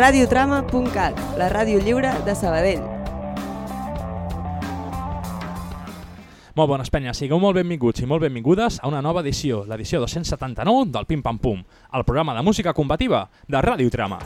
radiotrama.cat, la ràdio lliure de Sabadell. Molt bones penyes, sigueu molt benvinguts i molt benvingudes a una nova edició, l'edició 279 del Pim Pam Pum, el programa de música combativa de Ràdio Trama.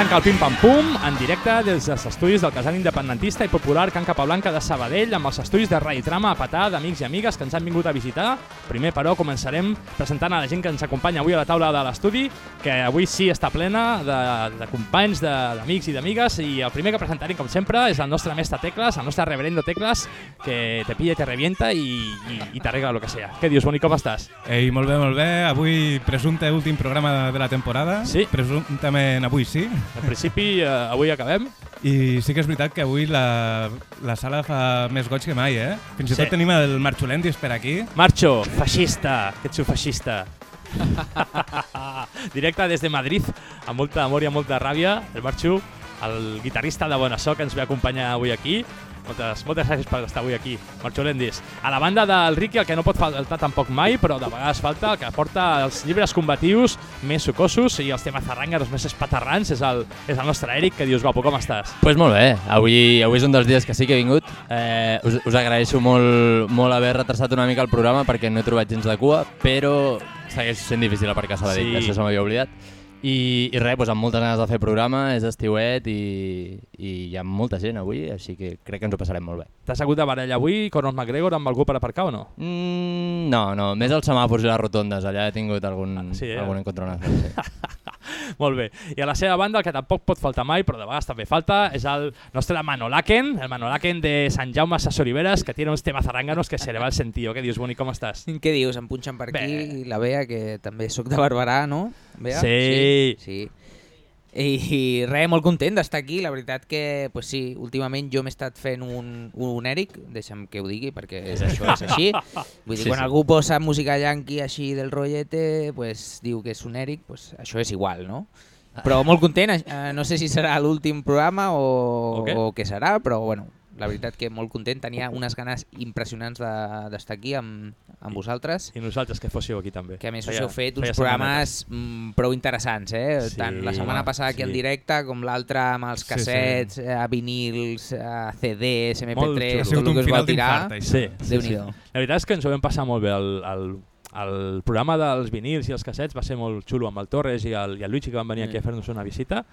Arranca el Pim Pam Pum en directe des dels estudis del casal independentista i popular Can Capablanca de Sabadell amb els estudis de Rai Trama a petar d'amics i amigues que ens han vingut a visitar. Primer, però, començarem presentant a la gent que ens acompanya avui a la taula de l'estudi, que avui sí està plena de, de companys, de- d'amics i d'amigues, i el primer que presentarem, com sempre, és el nostre mestre Tecles, el nostre reverendo Tecles, que te pilla i te revienta i, i, i t'arregla lo que sea. Què dius, Boni, com estàs? Ei, molt bé, molt bé. Avui presumpte últim programa de la temporada. Sí. Presumptament avui sí. En principi, eh, avui acabem. I sí que és veritat que avui la, la sala fa més goig que mai, eh? Fins i Sí. tot tenim el Marxolendis per aquí. Marcho, feixista, que ets un feixista. Directe des de Madrid, amb molta amor i amb molta ràbia, el Marxo, el guitarrista de Bona So que ens ve acompanyar avui aquí. Moltes, moltes gràcies per estar avui aquí, Marxo Lendis. A la banda del Ricky, el que no pot faltar tampoc mai, però de vegades falta, el que porta els llibres combatius més sucosos i els temes zarrangues més espaterrans, és el, és el nostre Eric, que dius, guapo, com estàs? Pues molt bé, avui, avui és un dels dies que sí que he vingut. Eh, us, us agraeixo molt, molt haver retrasat una mica el programa perquè no he trobat gens de cua, però segueix sent difícil aparcar Sabadell, Sí. això se m'havia oblidat. I, i res, doncs amb moltes ganes de fer programa, és estiuet i, i hi ha molta gent avui, així que crec que ens ho passarem molt bé. T'has hagut de barallar avui, Conor McGregor, amb algú per aparcar o no? Mm, no, no, més els semàfors i les rotondes, allà he tingut algun, Ah, sí, eh? algun encontronazo. Sí. Molt bé. I a la seva banda, el que tampoc pot faltar mai, però de vegades també falta, és el nostre Manolaken, el Manolaken de Sant Jaume Sassoriveres, que tiene uns temas zaránganos que se le va el sentido. Què dius, Boni, com estàs? Què dius? Em punxen per aquí Bé. la Bea, que també sóc de Barberà, no? Bea? Sí. Sí. sí. I, i res, molt content d'estar aquí. La veritat que, pues sí, últimament jo m'he estat fent un, un Eric, deixa'm que ho digui, perquè és, això és així. Vull dir, Sí, quan sí. algú posa música yankee així del rollete, pues, diu que és un Eric, pues, això és igual, no? Però molt content, eh, no sé si serà l'últim programa o, O què? o què serà, però bueno, la veritat que molt content, tenia unes ganes impressionants de- d'estar aquí amb, amb vosaltres I nosaltres que fóssiu aquí també. que a més us Feia- heu fet uns programes mm, prou interessants, eh? Sí, Tant la setmana passada aquí sí. en directe com l'altra amb els sí. cassets, sí, sí. vinils, eh, CDs, Molt MP3, xulo. Ha tot sigut el un que us final vau tirar. d'infart, això. Sí, sí, sí. La veritat és que ens ho vam passar molt bé. El, el, el programa dels vinils i els cassets va ser molt xulo amb el Torres i el, i el Luigi que van venir aquí a fer-nos una visita.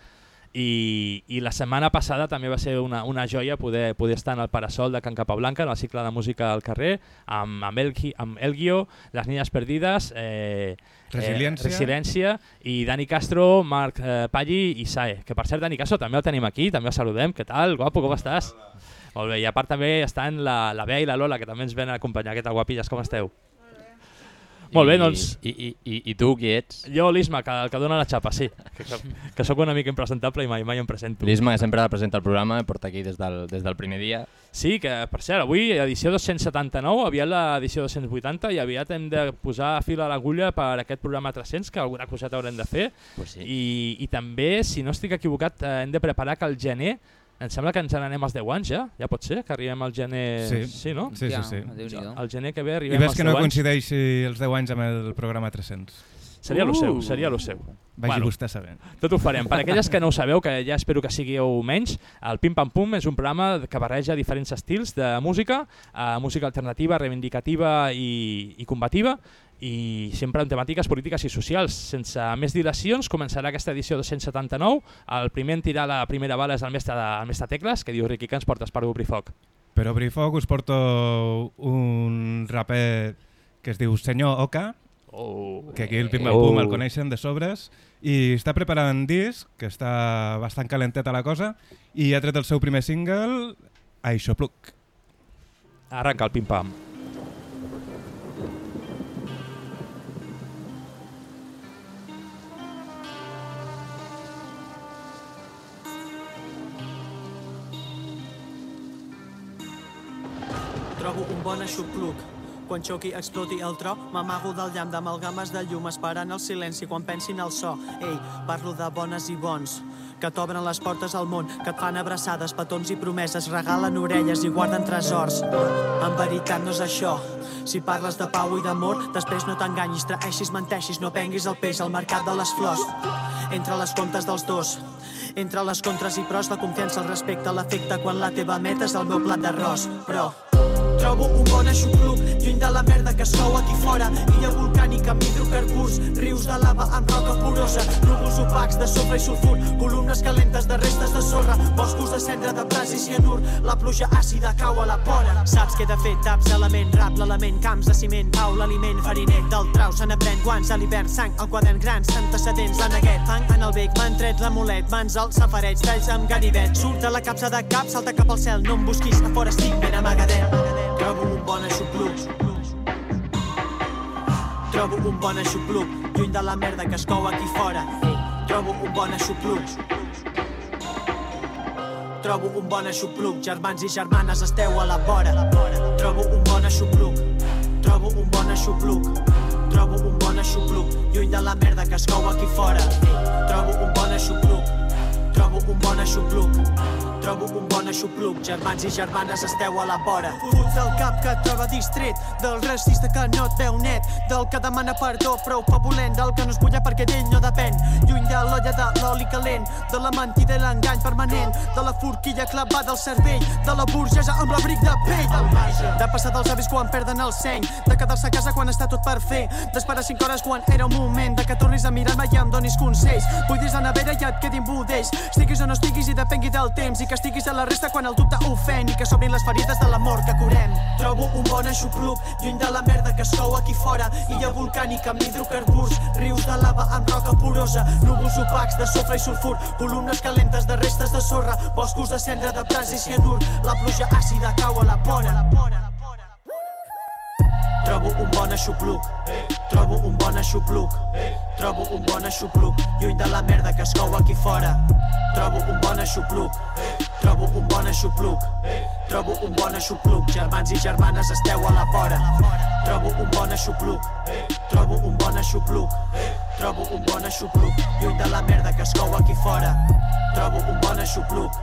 I, i la setmana passada també va ser una, una joia poder, poder estar en el Parasol de Can Capablanca, en el cicle de música al carrer, amb, amb, el, amb Elgio, Les Niñas Perdides, eh, Resiliència. eh, Resiliència i Dani Castro, Marc eh, Palli i Sae, que per cert Dani Castro també el tenim aquí, també el saludem, què tal, guapo, com estàs? Molt bé, i a part també estan la, la Bea i la Lola, que també ens venen a acompanyar, què tal, guapilles, com esteu? Molt bé, I, doncs- I, i, i, I tu qui ets? Jo, l'Isma, que, el que dona la xapa, sí, que, que, que sóc una mica impresentable i mai, mai em presento. L'Isma, sempre presenta el programa, porta aquí des del, des del primer dia. Sí, que per cert, avui edició 279, aviat l'edició 280 i aviat hem de posar fil a l'agulla per aquest programa 300, que alguna coseta haurem de fer. Pues sí. I, I també, si no estic equivocat, eh, hem de preparar que al gener, em sembla que ens n'anem als 10 anys ja, ja pot ser, que arribem al gener... Sí. sí no? Sí, sí, Ja, sí. Al gener que ve I arribem ves als que no 10 anys. coincideixi els 10 anys amb el programa 300. Seria lo seu, Uh. seria lo seu. Vagi Bueno. vostè sabent. Tot ho farem. Per aquelles que no ho sabeu, que ja espero que sigueu menys, el Pim Pam Pum és un programa que barreja diferents estils de música, eh, música alternativa, reivindicativa i, i combativa, i sempre amb temàtiques polítiques i socials. Sense més dilacions, començarà aquesta edició 279. El primer en tirar la primera bala és el mestre, de, el mestre Tecles, que diu, Riqui, què ens portes per obrir foc? Per obrir foc us porto un raper que es diu Senyor Oka, Oh. que aquí el Pim Pam Oh. Pum el coneixen de sobres, i està preparant disc, que està bastant calenteta la cosa, i ha tret el seu primer single, Aixopluc. Arranca el Pim Pam. Trobo un bon aixopluc, Quan xoqui, exploti el tro, m'amago del llamp d'amalgames de llum, esperant el silenci quan pensin el so. Ei, parlo de bones i bons, que t'obren les portes al món, que et fan abraçades, petons i promeses, regalen orelles i guarden tresors. En veritat no és això. Si parles de pau i d'amor, després no t'enganyis, traeixis, menteixis, no venguis el peix al mercat de les flors. Entre les comptes dels dos, entre les contres i pros, la confiança, el respecte, l'afecte, quan la teva meta és el meu plat d'arròs. Però Trobo un bon aixopluc, lluny de la merda que es cou aquí fora. Illa volcànica amb hidrocarburs, rius de lava amb roca porosa, núvols opacs de sofre i sulfur, columnes calentes de restes de sorra, boscos de cendra de pras i cianur, la pluja àcida cau a la pora. Saps què he de fer? Taps, element, rap, l'element, camps de ciment, pau, l'aliment, fariner del trau, se n'aprèn guants, a l'hivern, sang, el quadern grans, antecedents, la neguet, fang en el bec, m'han tret l'amulet, mans al safareig, talls amb ganivet, surt de la capsa de cap, salta cap al cel, no em busquis, a fora estic ben amagadet. Trobo un bon aixopluc, lluny de la merda que es cou aquí fora. Trobo un bon aixopluc. Trobo un bon aixopluc, germans i germanes esteu a la vora. Trobo un bon aixopluc. Trobo un bon aixopluc. Trobo un bon aixopluc, lluny de la merda que es cou aquí fora. Trobo un bon aixopluc. Trobo un bon aixopluc. Trobo un bon aixopluc, germans i germanes esteu a la vora. Fuig del cap que et troba distret, del racista que no et veu net, del que demana perdó prou papulent, del que no es bulla perquè d'ell no depèn. Lluny de l'olla de l'oli calent, de la mentida i l'engany permanent, de la forquilla clavada al cervell, de la burgesa amb l'abric de pell. De passar dels avis quan perden el seny, de quedar-se a casa quan està tot per fer, d'esperar 5 hores quan era un moment, de que tornis a mirar-me i em donis consells, buidis la nevera i et quedin budells, estiguis o no estiguis i depengui del temps, i que estiguis a la resta quan el dubte ofèn, i que s'obrin les ferides de l'amor que curem. Trobo un bon aixopluc, lluny de la merda que es cou aquí fora, illa volcànica amb hidrocarburs, rius de lava amb roca porosa, núvols opacs de sofre i sulfur, columnes calentes de restes de sorra, boscos de cendra de pras i cianur, la pluja àcida cau a la pora. Trobo un bon aixopluc, trobo un bon aixopluc, trobo un bon aixopluc, lluny de la merda que es cou aquí fora. Trobo un bon aixopluc, trobo un bon aixopluc, trobo un bon aixopluc, germans i germanes esteu a la vora. Trobo un bon aixopluc, trobo un bon aixopluc, trobo un bon aixopluc, lluny de la merda que es cou aquí fora. Trobo un bon aixopluc,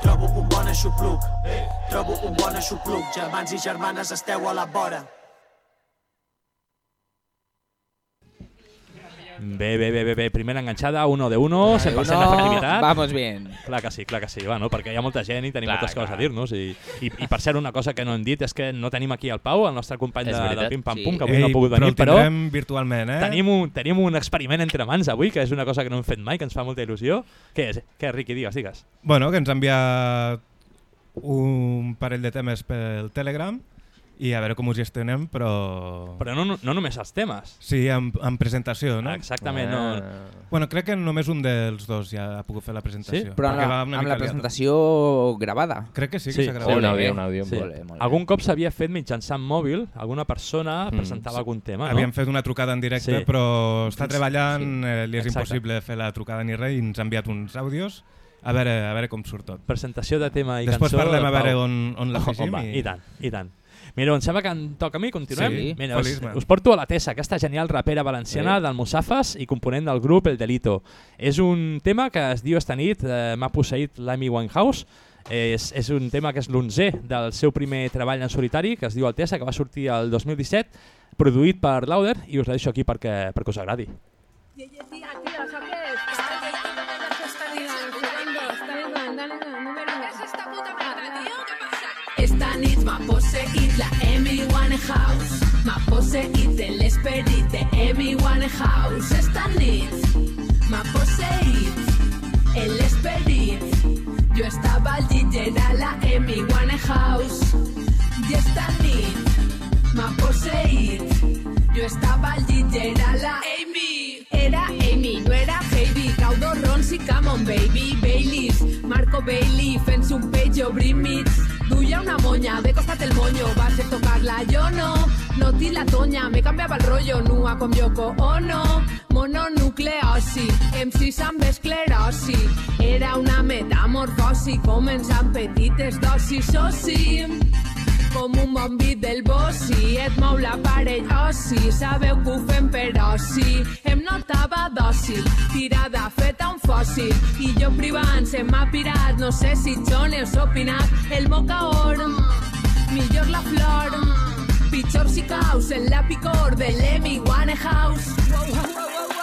trobo un bon aixopluc, trobo un bon aixopluc, germans i germanes esteu a la vora. Bé, bé, bé, bé, bé. Primera enganxada, uno de uno, 100% Uno, efectivitat. Vamos bien. Clar que sí, clar que sí, bueno, perquè hi ha molta gent i tenim Clar, moltes coses clar. a dir-nos. I, i, I per cert, una cosa que no hem dit és que no tenim aquí el Pau, el nostre company de, del Pim Pam Sí. Pum, que avui no ha pogut però venir, el però, tindrem virtualment, eh? tenim, un, tenim un experiment entre mans avui, que és una cosa que no hem fet mai, que ens fa molta il·lusió. Què és? Què, Riqui, digues, digues. Bueno, que ens ha enviat un parell de temes pel Telegram i a veure com ho gestionem, però... Però no, no només els temes. Sí, en, en presentació, no? Exactament, Ah. no. Bueno, crec que només un dels dos ja ha pogut fer la presentació. Però amb la, va una amb la liat. presentació gravada. Crec que sí, Sí, que s'ha sí, Sí, gravat. un Ole, àudio, un àudio. Sí. Molt bé, molt bé. Algun cop s'havia fet mitjançant mòbil, alguna persona Mm, presentava sí. algun tema, no? Havíem fet una trucada en directe, Sí. però està treballant, Sí. eh, li és Exacte. impossible fer la trucada ni res i ens ha enviat uns àudios. A veure, a veure com surt tot. Presentació de tema i Després cançó. parlem a veure on, on l'afegim. Va, i... I tant, i tant. Mira, em sembla que em toca a mi, continuem? Sí, Mira, us, us porto a la Tessa, aquesta genial rapera valenciana Sí. del Musafas i component del grup El Delito. És un tema que es diu esta nit, eh, m'ha posseït l'Amy Winehouse, és, és un tema que és l'onzè del seu primer treball en solitari, que es diu Altesa, que va sortir el 2017, produït per Lauder, i us la deixo aquí perquè, perquè us agradi. Tía, tía, ¿eso qué es? M'ha posseït la Amy Winehouse. M'ha posseït l'esperit de Amy Winehouse. Esta nit m'ha posseït l'esperit Jo estava al llit i era la Amy Winehouse. I esta nit m'ha posseït Jo estava al llit i la Amy. Era Amy, no era Heidi Caudo Rons i Camon Baby Baileys. Marco Bailey fent-se un peix obrim mig Duia una moña, de costat el moño Va ser tocar-la, jo no No ti la tonya, me canviava el rollo Nua com Yoko Ono. Mononucleosi M6 amb esclerosi. Era una metamorfosi Començant petites dosis, o sí com un bon beat del bossi, et mou l'aparell ossi, sabeu que ho fem per oci. Em notava dòcil, tirada feta un fòssil, i jo privant se m'ha pirat, no sé si John us ha opinat, el mocaor, millor la flor, pitjor si caus en la picor de l'Emi Winehouse. Wow, wow, wow, wow,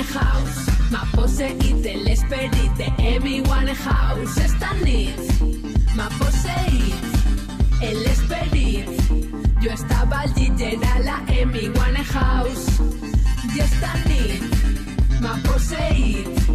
Winehouse. M'ha posseït l'esperit de Amy Winehouse. Esta nit m'ha posseït l'esperit. Jo estava al llit, era la Amy Winehouse. I esta nit m'ha posseït.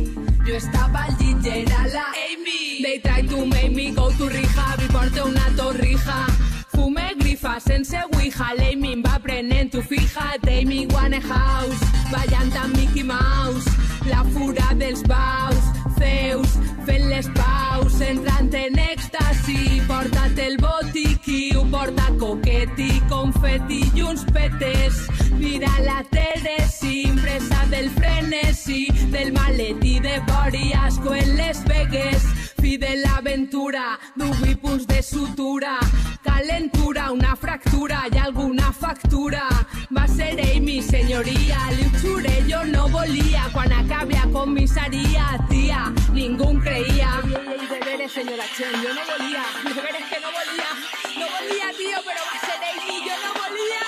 Jo estava al llit, era la Amy. They try to make me go to rehab i porta una torrija. Fume grifa sense ouija, em va prenent tu fija, Amy Winehouse, ballant amb Mickey Mouse, la fura dels baus, Zeus, fent les paus, entrant en èxtasi, porta't el botiqui, ho porta coqueti, confeti i uns petes, mira la Teresi, impresa del frenesi, del maletí de Bori, asco en les Vegas, fi de l'aventura, dubi punts de sutura, calentura, una fractura i alguna factura. Va ser Amy, senyoria, li ho juré, jo no volia, quan acabi a comissaria, tia, ningú em creia. Ei, ei, ei, de veres, senyora Chen, jo no volia, de veres que no volia, no volia, tio, però va ser Amy, jo no volia.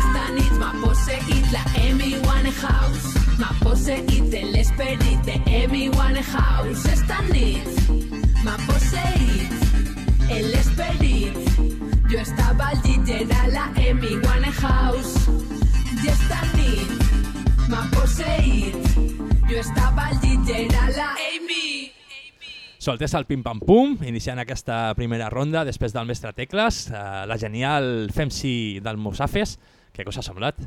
Esta nit m'ha posseït la Amy Winehouse, m'ha posseït l'esperit de Amy Winehouse. Esta nit m'ha posseït l'esperit. Jo estava al llit, era la Amy Winehouse. I esta nit m'ha posseït. Jo estava al era. Soltés el pim-pam-pum, iniciant aquesta primera ronda després del mestre Tecles, eh, la genial Femsi del Musafes. Què us ha semblat?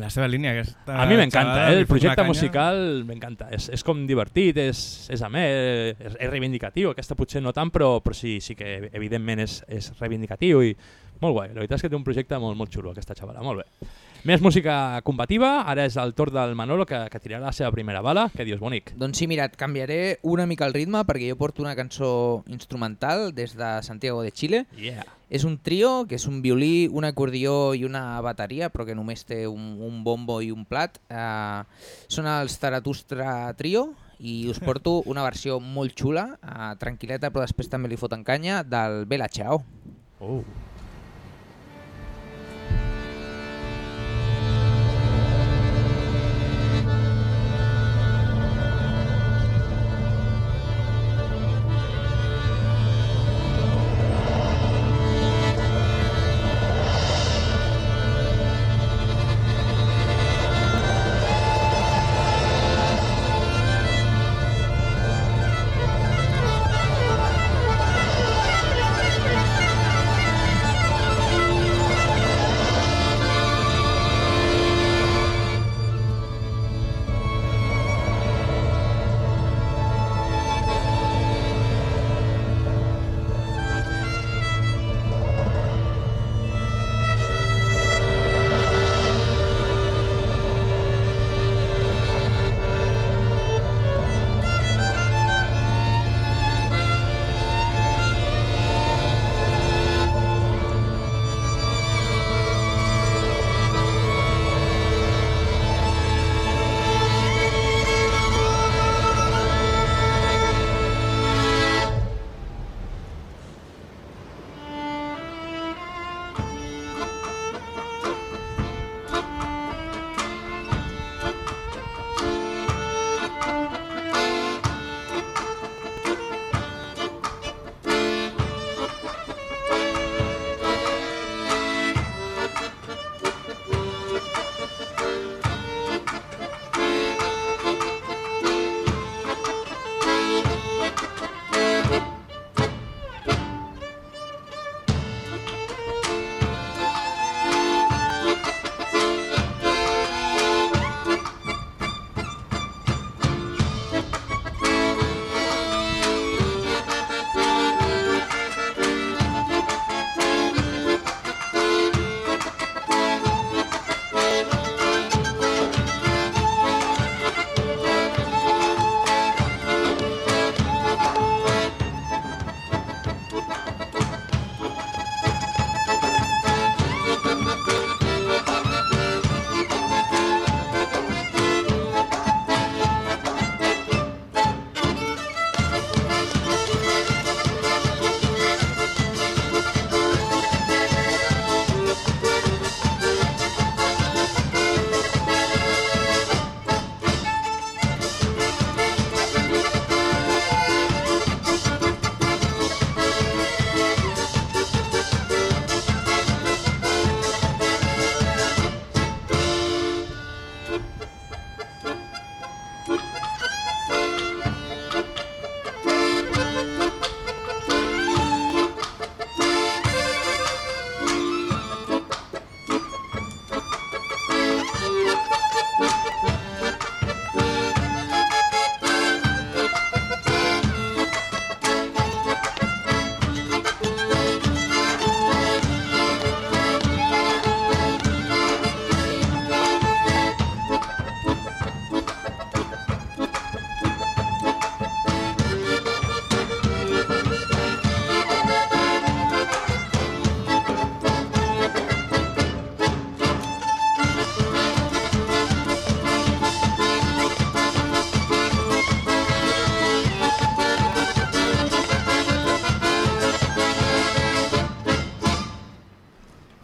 La seva línia, aquesta... A mi m'encanta, eh? el projecte musical m'encanta. És, és com divertit, és, és amè, és, és reivindicatiu. Aquesta potser no tant, però, però sí, sí que evidentment és, és reivindicatiu i molt guai. La veritat és que té un projecte molt, molt xulo, aquesta xavala. Molt bé. Més música combativa, ara és el torn del Manolo que, que tirarà la seva primera bala. Què dius, bonic? Doncs sí, mira, et canviaré una mica el ritme perquè jo porto una cançó instrumental des de Santiago de Chile. Yeah. És un trio, que és un violí, un acordió i una bateria, però que només té un, un bombo i un plat. Uh, són els Zaratustra Trio i us porto una versió molt xula, uh, tranquil·leta, però després també li foten canya, del Bella Ciao. Oh.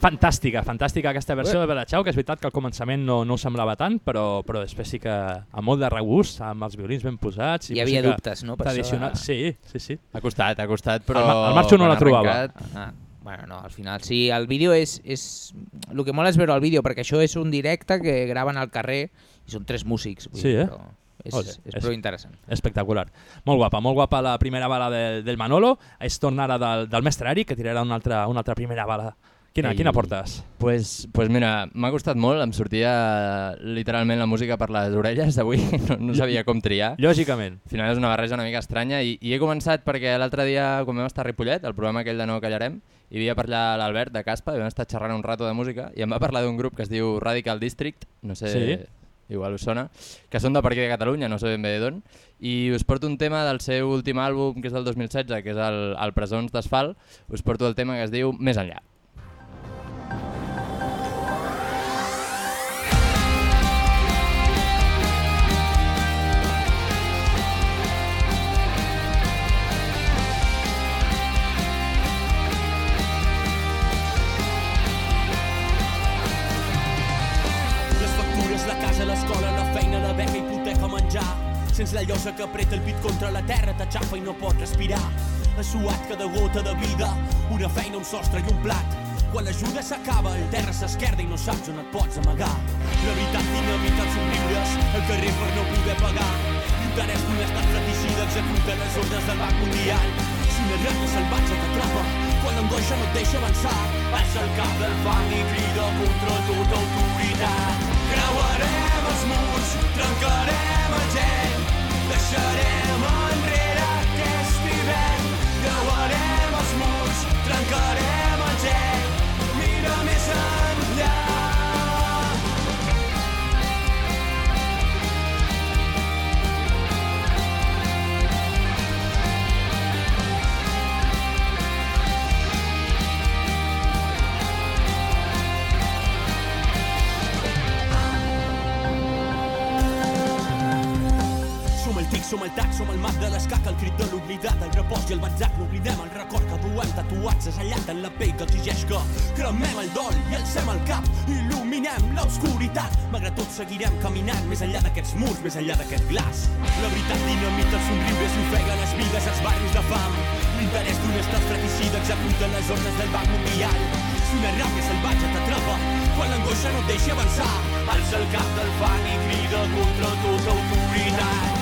Fantàstica, fantàstica aquesta versió de Bella Ciao, que és veritat que al començament no, no semblava tant, però, però després sí que amb molt de regust, amb els violins ben posats. I Hi havia dubtes, no? Per Tradicional. això, Sí, sí, sí. Ha costat, ha costat, però... El el Marxo no la trobava. arrencat- Ah, bueno, no, al final sí, el vídeo és, és... El que mola és veure el vídeo, perquè això és un directe que graven al carrer i són tres músics. Vull Sí, dir, eh? Però és, Ole, és, és- prou interessant. Espectacular. Molt guapa, molt guapa la primera bala de, del Manolo. És tornar ara del, del mestre Eric, que tirarà una altra, una altra primera bala. Quina, Ei. quina portes? Pues, pues mira, m'ha costat molt, em sortia literalment la música per les orelles avui, no, no sabia com triar. Lògicament. Al final és una barreja una mica estranya i, i he començat perquè l'altre dia, quan vam estar a Ripollet, el programa aquell de No Callarem, hi havia per allà l'Albert de Caspa i vam estar xerrant un rato de música i em va parlar d'un grup que es diu Radical District, no sé, Sí. igual us sona, que són de per aquí de Catalunya, no sé ben bé d'on, i us porto un tema del seu últim àlbum, que és del 2016, que és el, el Presons d'Asfalt, us porto el tema que es diu Més enllà. Sense la llosa que apreta el pit contra la terra, t'aixafa i no pot respirar. Ha suat cada gota de vida, una feina, un sostre i un plat. Quan l'ajuda s'acaba, el terra s'esquerda i no saps on et pots amagar. La veritat dinamita els somriures, el carrer per no poder pagar. L'interès d'un estat fratricida executa les ordres del Banc Mundial. Si una rata salvatge t'atrapa, quan l'angoixa no et deixa avançar, alça el cap del fang i crida contra tota autoritat. Creuarem els murs, trencarem el gel, deixarem enrere aquest hivern. Creuarem els murs, trencarem el gel, mira més enllà. Som el tac, som el mag de l'escac, el crit de l'oblidat, el repòs i el batzac, n'oblidem el record que duem tatuats assallat en la pell que exigeix que cremem el dol i alcem el cap, il·luminem l'obscuritat. Malgrat tot seguirem caminant més enllà d'aquests murs, més enllà d'aquest glaç. La veritat dinamita els somriures i ofega les vides als barris de fam. L'interès d'un estat fratricida executa les ordres del Banc Mundial. Si una ràbia salvatge t'atrapa, quan l'angoixa no et deixa avançar, alça el cap del fang i crida contra tota autoritat.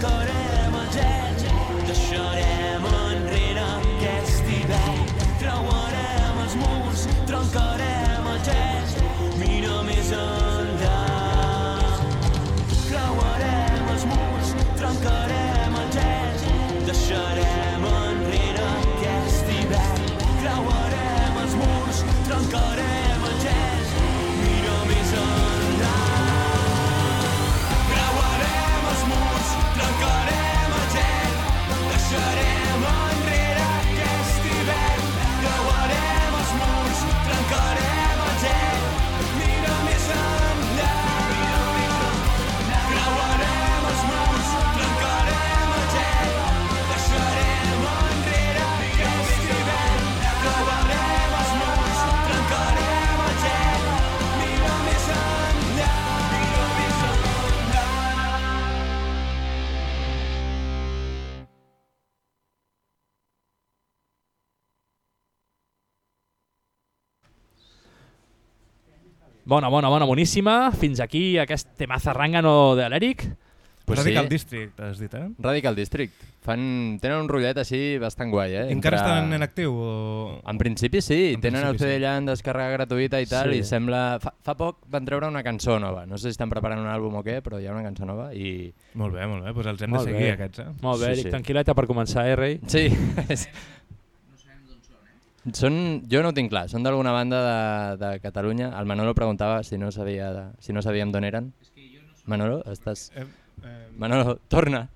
murs, trencarem Bona, bona, bona, boníssima. Fins aquí aquest temazo arrangano de l'Eric. Pues Radical sí. District, has dit, eh? Radical District. Fan, tenen un rotllet així bastant guai, eh? Encara Entre- estan en actiu? O... En principi sí, En tenen el principi CD allà en descàrrega gratuïta i tal, Sí. i sembla... Fa, fa poc van treure una cançó nova, no sé si estan preparant un àlbum o què, però hi ha una cançó nova i... Molt bé, molt bé, doncs els hem Molt de seguir bé. aquests, eh? Molt bé, Sí, Eric, sí. tranquil·leta per començar, eh, rei? Sí. Són, jo no ho tinc clar, són d'alguna banda de, de Catalunya. El Manolo preguntava si no, sabia de, si no sabíem d'on eren. Manolo, estàs... Eh, eh, Manolo, torna.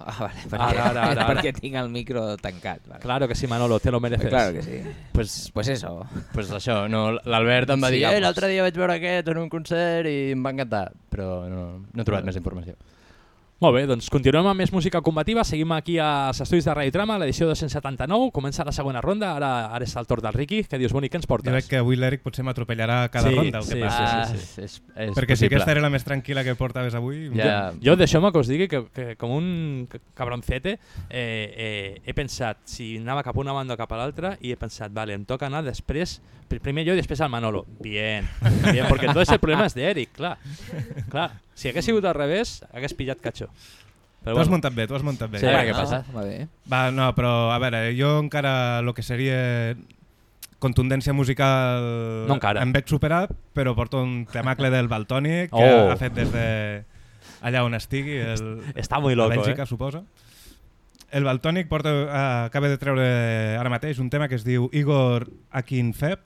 Ah, vale, perquè, Ara, ara, ara, ara. perquè tinc el micro tancat. Vale. Claro que sí, Manolo, te lo mereces. Claro que sí. Pues, Pues eso. pues això, no, l'Albert em va Sí, dir ja, eh, l'altre dia vaig veure aquest en un concert i em va encantar, però no, no he trobat més informació. Molt bé, doncs continuem amb més música combativa. Seguim aquí als estudis de Radio Trama, l'edició 279. Comença la segona ronda. Ara, ara és el torn del Riqui. Què dius, Boni? Què ens jo portes? veig que avui l'Eric potser m'atropellarà cada Sí, ronda, el que sí, passa. sí, ah, sí. És, és, és Perquè si possible. aquesta era la més tranquil·la que portaves avui... Ja, Jo, deixeu-me que us digui que, que com un cabroncete eh, eh, he pensat si anava cap a una banda o cap a l'altra i he pensat, vale, em toca anar després, pr- primer jo i després el Manolo. Bien, bien porque entonces el problema és d'Eric, clar. clar. Si hagués sigut al revés, hagués pillat catxó. Però Tu has bueno, muntat bé, tu has muntat bé. Sí, a no, què passa. Va bé. Va, no, però a veure, jo encara el que seria contundència musical No encara. em veig superar, però porto un temacle del Baltònic que Oh. ha fet des de allà on estigui, el, està muy a loco, Bèlgica, eh? suposo. El Baltònic porta, eh, acaba de treure ara mateix un tema que es diu Igor Akinfev.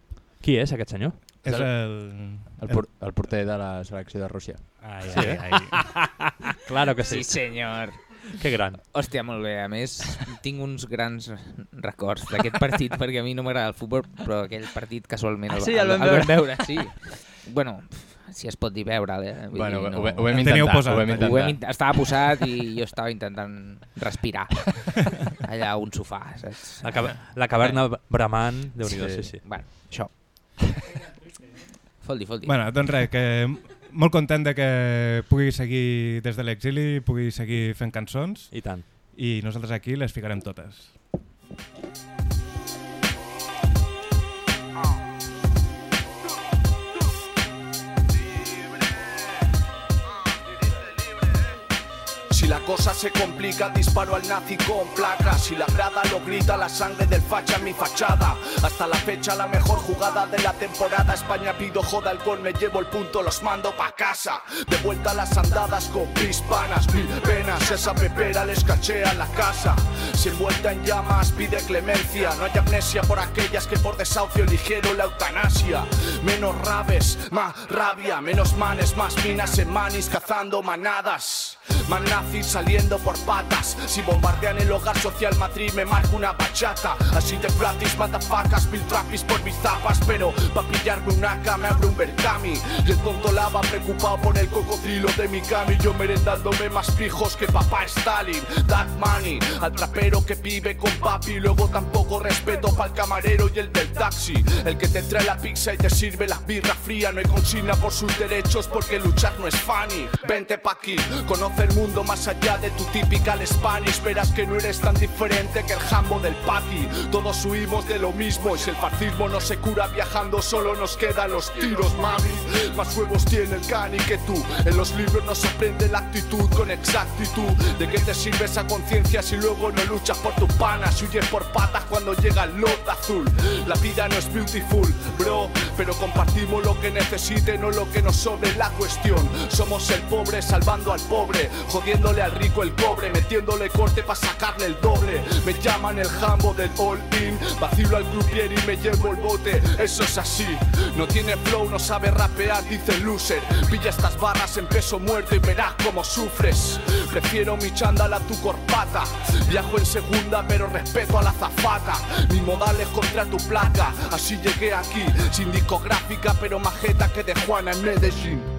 Qui és aquest senyor? És el- el... El, por, el porter de la selecció de Rússia. Ai, Sí, ai, eh? ai. Claro que sí. Sí, senyor. Que gran. Hòstia, molt bé. A més, tinc uns grans records d'aquest partit, perquè a mi no m'agrada el futbol, però aquell partit casualment Ah, el, sí, el vam el vam veure. Sí. Bueno, si es pot dir veure. Eh? Vull Bueno, dir, ho, ho, ho vam El intentar. posat, ho vam intentar. Ho int- estava posat i jo estava intentant respirar allà a un sofà, saps? La, ca la caverna bramant, déu nhi sí. sí, sí. Bueno, això. Foldi, foldi. Bueno, doncs res, que molt content de que pugui seguir des de l'exili, pugui seguir fent cançons I tant. i nosaltres aquí les ficarem totes. Si la cosa se complica, disparo al nazi con placas. Si la grada lo grita, la sangre del facha en mi fachada. Hasta la fecha, la mejor jugada de la temporada. España pido joda al gol, me llevo el punto, los mando pa' casa. De vuelta a las andadas con pispanas, mil penas. Esa pepera les cachea la casa. Si envuelta en llamas, pide clemencia. No hay amnesia por aquellas que por desahucio eligieron la eutanasia. Menos rabes, más rabia. Menos manes, más minas en manis cazando manadas. Más nazis saliendo por patas. Si bombardean el hogar social Madrid me marco una bachata. Así de platis, matafacas, mil trapis por mis zapas. Pero pa' pillarme un AK me abro un Berkami. Y el tonto lava preocupado por el cocodrilo de mi cami. Yo merendándome más pijos que papá Stalin. That money, al trapero que vive con papi. Luego tampoco respeto pa'l camarero y el del taxi. El que te trae la pizza y te sirve la birra fría. No hay consigna por sus derechos porque luchar no es funny. Vente pa' aquí, conoce el mundo más allá de tu typical Spanish. Verás que no eres tan diferente que el jambo del paqui. Todos huimos de lo mismo y si el fascismo no se cura viajando, solo nos quedan los tiros, mami. Más huevos tiene el cani que tú. En los libros nos aprende la actitud con exactitud. ¿De qué te sirve esa conciencia si luego no luchas por tus panas y huyes por patas cuando llega el lot azul? La vida no es beautiful, bro, pero compartimos lo que necesite, no lo que nos sobre la cuestión. Somos el pobre salvando al pobre, jodiéndole al rico el cobre, metiéndole corte para sacarle el doble. Me llaman el jambo del all in, vacilo al croupier y me llevo el bote. Eso es así, no tiene flow, no sabe rapear, dice loser. Pilla estas barras en peso muerto y verás cómo sufres. Prefiero mi chándal a tu corpata. Viajo en segunda, pero respeto a la zafata. Mi modal es contra tu placa. Así llegué aquí, sin discográfica, pero majeta que de Juana en Medellín.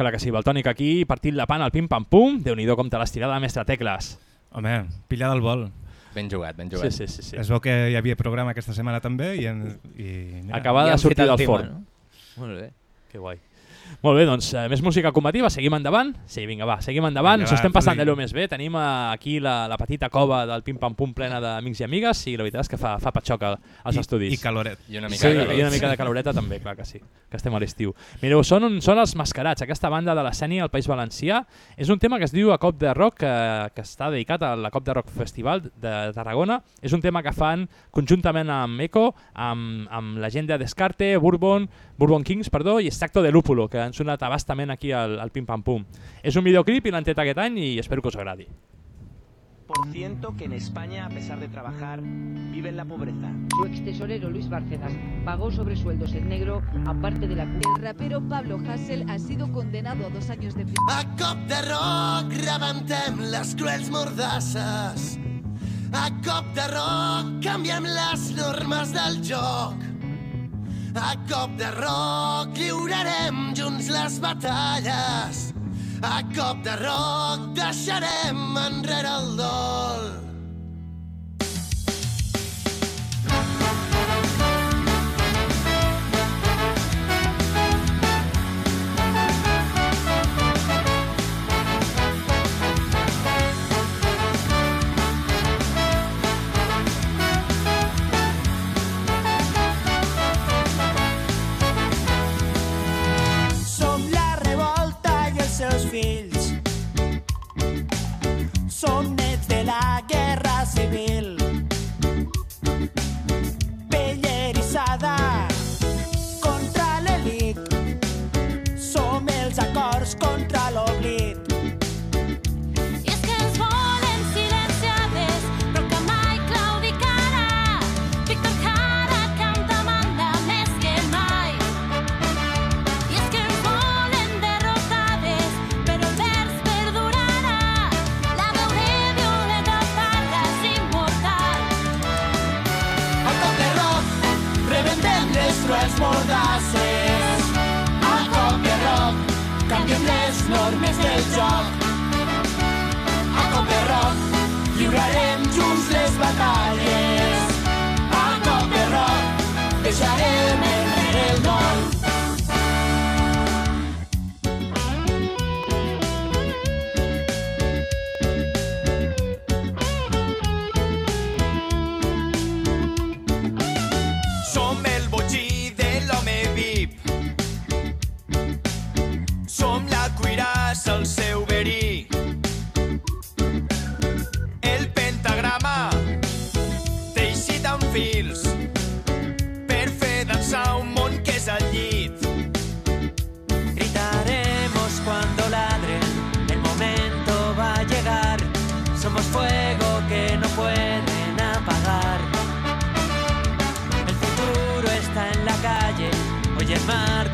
Clar que sí, Baltònic aquí, partint la pan al pim-pam-pum. Déu-n'hi-do com te l'has tirada, mestre Tecles. Home, pillada al vol. Ben jugat, ben Sí, jugat. sí, sí. sí. Es veu que hi havia programa aquesta setmana també i... En, i mira, Acaba Ja de sortir del tema, forn. No? Molt bé. Que guai. Molt bé, doncs eh, més música combativa, seguim endavant? Sí, vinga, va, seguim endavant, ens estem passant d'allò més bé, tenim eh, aquí la, la petita cova del pim-pam-pum plena d'amics i amigues i la veritat és que fa, fa patxoc al- als I, estudis. I caloret. I una Sí, mica de i una mica de caloreta també, clar que sí, que estem a l'estiu. Mireu, són, un, són els Mascarats, aquesta banda de la Sènia al País Valencià. És un tema que es diu A Cop de Rock, que, que està dedicat a la Cop de Rock Festival de Tarragona. És un tema que fan conjuntament amb Eco, amb, amb la gent de Descarte, Bourbon, Bourbon Kings, perdó, i Extracto de Lúpulo, que han sonat abastament aquí al, al Pim Pam Pum. És un videoclip i l'han tret aquest any i espero que us agradi. por ciento que en España, a pesar de trabajar, vive en la pobreza. Su ex tesorero Luis Bárcenas pagó sobresueldos en negro a parte de la... El rapero Pablo Hassel ha sido condenado a dos años de prisión. A cop de roc rebentem les cruels mordasses. A cop de roc canviem les normes del joc. A cop de roc lliurarem junts les batalles. A cop de roc deixarem enrere el dol.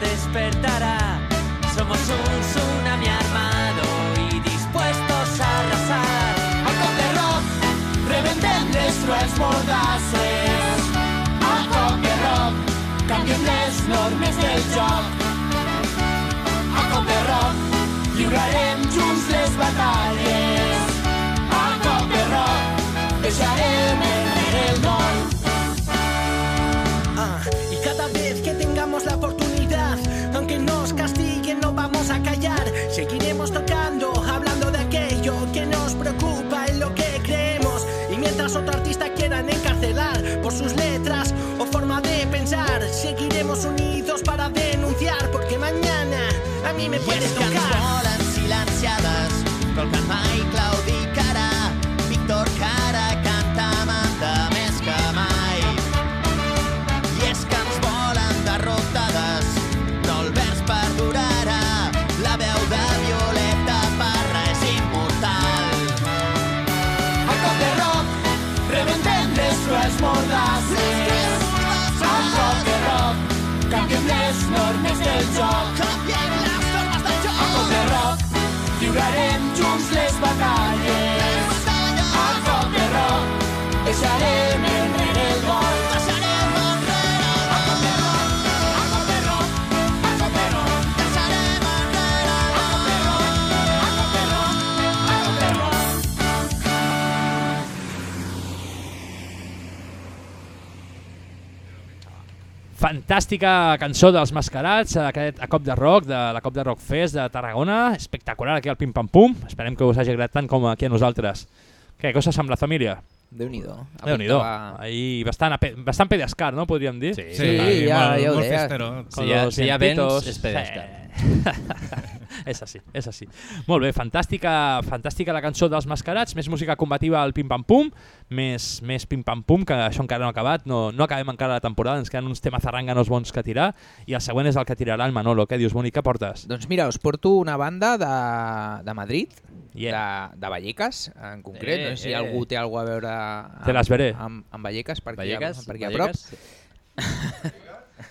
Despertará. Somos un tsunami armado y dispuestos a arrasar. A cop de rock, rebentem les cruels mordasses. A cop de rock, canviem les normes del joc. Unidos para denunciar, porque mañana a mí me puedes tocar. volen silenciades, però el cant mai claudicarà. Lliurarem Fantàstica cançó dels Mascarats, aquest a cop de rock, de la Cop de Rock Fest de Tarragona, espectacular aquí al Pim Pam Pum, esperem que us hagi agradat tant com aquí a nosaltres. Què, us sembla, família? Déu-n'hi-do. Déu-n'hi-do. Ahí bastant, bastant pedescar, no? Podríem dir. Sí, Sí, sí, ja- ja ho deia. festero. Con Si vientitos. vents, és pedescar. és així, és així. Molt bé, fantàstica, fantàstica la cançó dels Mascarats, més música combativa al Pim Pam Pum, més, més Pim Pam Pum, que això encara no ha acabat, no, no acabem encara la temporada, ens queden uns temes zarranganos bons que tirar, i el següent és el que tirarà el Manolo. Què dius, Moni, què portes? Doncs mira, us porto una banda de, de Madrid, Yeah. de, de Vallecas, en concret. Eh, no sé si eh. algú té alguna a veure amb, Te las veré. amb, amb Vallecas, per aquí, Vallecas? a, per aquí a Vallecas?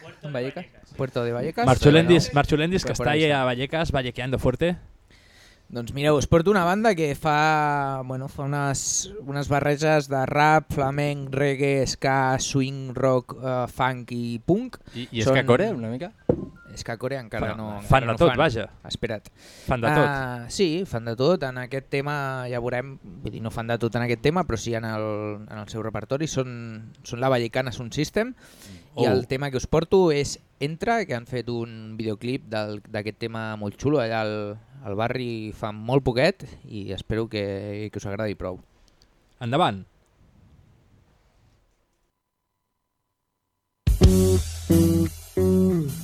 prop. en Vallecas? Puerto de Vallecas. Marchulendis, Bueno, Marchulendis que està ahí eso. a Vallecas, vallequeando fuerte. Doncs mireu, us porto una banda que fa, bueno, fa unes, unes barreges de rap, flamenc, reggae, ska, swing, rock, uh, funk i punk. I- i ska core, una mica? Ska core encara Fan- no fan encara de no tot, fan. vaja. Espera't. Fan de tot. Uh, sí, fan de tot. En aquest tema ja veurem, vull dir, no fan de tot en aquest tema, però sí en el, en el seu repertori. Són, són la Vallecana Sound System i Oh. el tema que us porto és Entra, que han fet un videoclip d'aquest tema molt xulo allà al, al barri fa molt poquet i espero que, que us agradi prou. Endavant.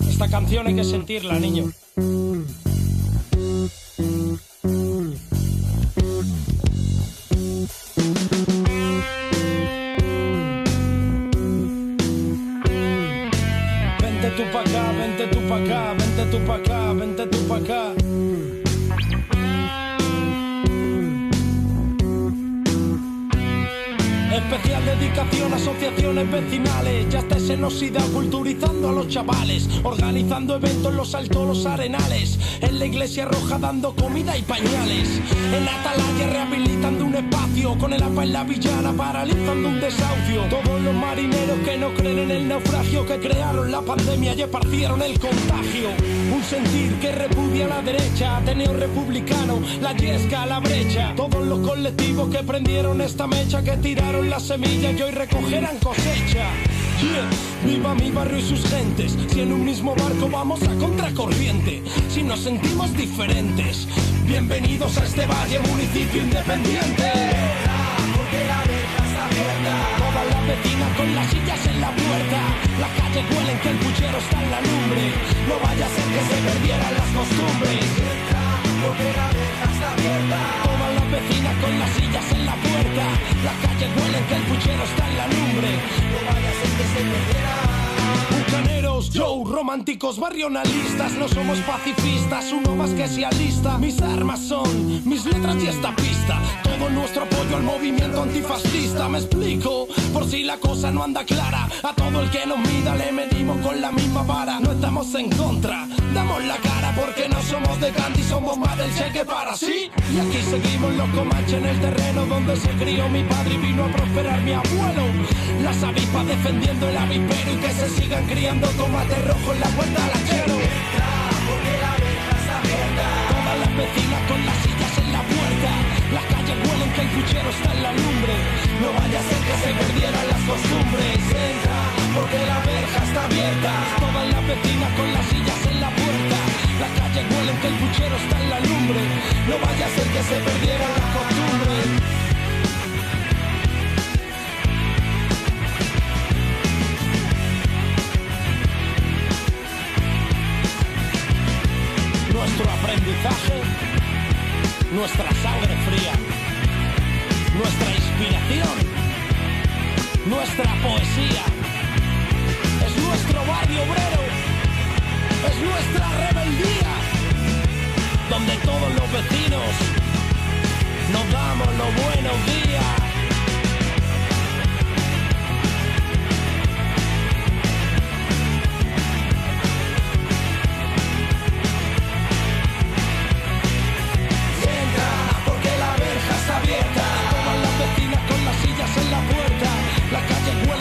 Esta canción hay que sentirla, niño. Pa' acá, vente tú pa' acá, vente tú pa' acá. Especial dedicación a asociaciones vecinales. Ya está Senosidad culturizando a los chavales. Organizando eventos en los altos los arenales. En la iglesia roja dando comida y pañales. En Atalaya rehabilitando un espacio. Con el APA en la villana paralizando un desahucio. Todos los marineros que no creen en el naufragio. Que crearon la pandemia y esparcieron el contagio. Un sentir que repudia a la derecha. Ateneo republicano, la yesca, la brecha. Todos los colectivos que prendieron esta mecha. Que tiraron las semillas y hoy recogerán cosecha. Yeah. Viva mi barrio y sus gentes. Si en un mismo barco vamos a contracorriente. Si nos sentimos diferentes. Bienvenidos a este valle, municipio independiente. Porque la verja está abierta. Todas las vecinas con las sillas en la puerta. Las calles huelen que el puchero está en la lumbre. No vaya a ser que se perdieran las costumbres. Porque la verja está abierta. Todas las vecinas con las sillas la calles huelen que el puchero está en la lumbre. No vaya a que se perdieran. Bucaneros, yo, románticos, barrionalistas, no somos pacifistas, uno más que se alista. Mis armas son mis letras y esta pista. Todo nuestro apoyo al movimiento antifascista, me explico, por si la cosa no anda clara. A todo el que nos mida le medimos con la misma vara. No estamos en contra, damos la cara porque no somos de Gandhi, somos más del cheque para sí. Y aquí seguimos los comanches en el terreno donde se crió mi padre y vino a prosperar mi abuelo. Las avispas defendiendo el avispero y que se sigan criando tomate rojo en la puerta al achero. Todas las vecinas con las sillas en la puerta. Las calles huelen que el puchero está en la lumbre. No vaya a ser que se perdieran las costumbres. Entra, porque la verja está abierta. Todas las vecinas con las sillas en la puerta. Las calles huelen que el puchero está en la lumbre. No vaya a ser que se perdieran las costumbres. Nuestro aprendizaje, nuestra sangre fría, nuestra inspiración, nuestra poesía. Es nuestro barrio obrero, es nuestra rebeldía, donde todos los vecinos nos damos los buenos días. I take what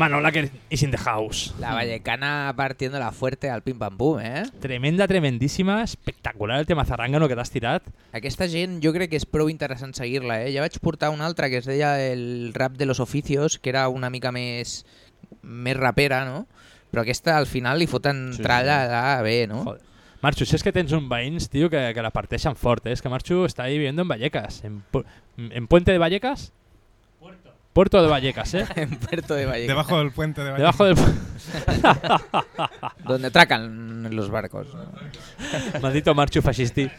Manola que is in the house. La Vallecana partiendo la fuerte al pim pam pum, eh? Tremenda, tremendíssima, espectacular el tema zarrangano que t'has tirat. Aquesta gent jo crec que és prou interessant seguir-la, eh? Ja vaig portar una altra que es deia el rap de los oficios, que era una mica més, més rapera, no? Però aquesta al final li foten Sí, sí, sí. tralla allà bé, no? Joder. Marxo, si és que tens un veïns, tio, que, que la parteixen fort, eh? És que Marxo està ahí viviendo en Vallecas. En, en Puente de Vallecas? Puerto. De Vallecas, eh? en Puerto de Vallecas. Debajo del puente de Vallecas. Debajo del... Donde atracan los barcos. ¿no? Maldito Marxo fascisti.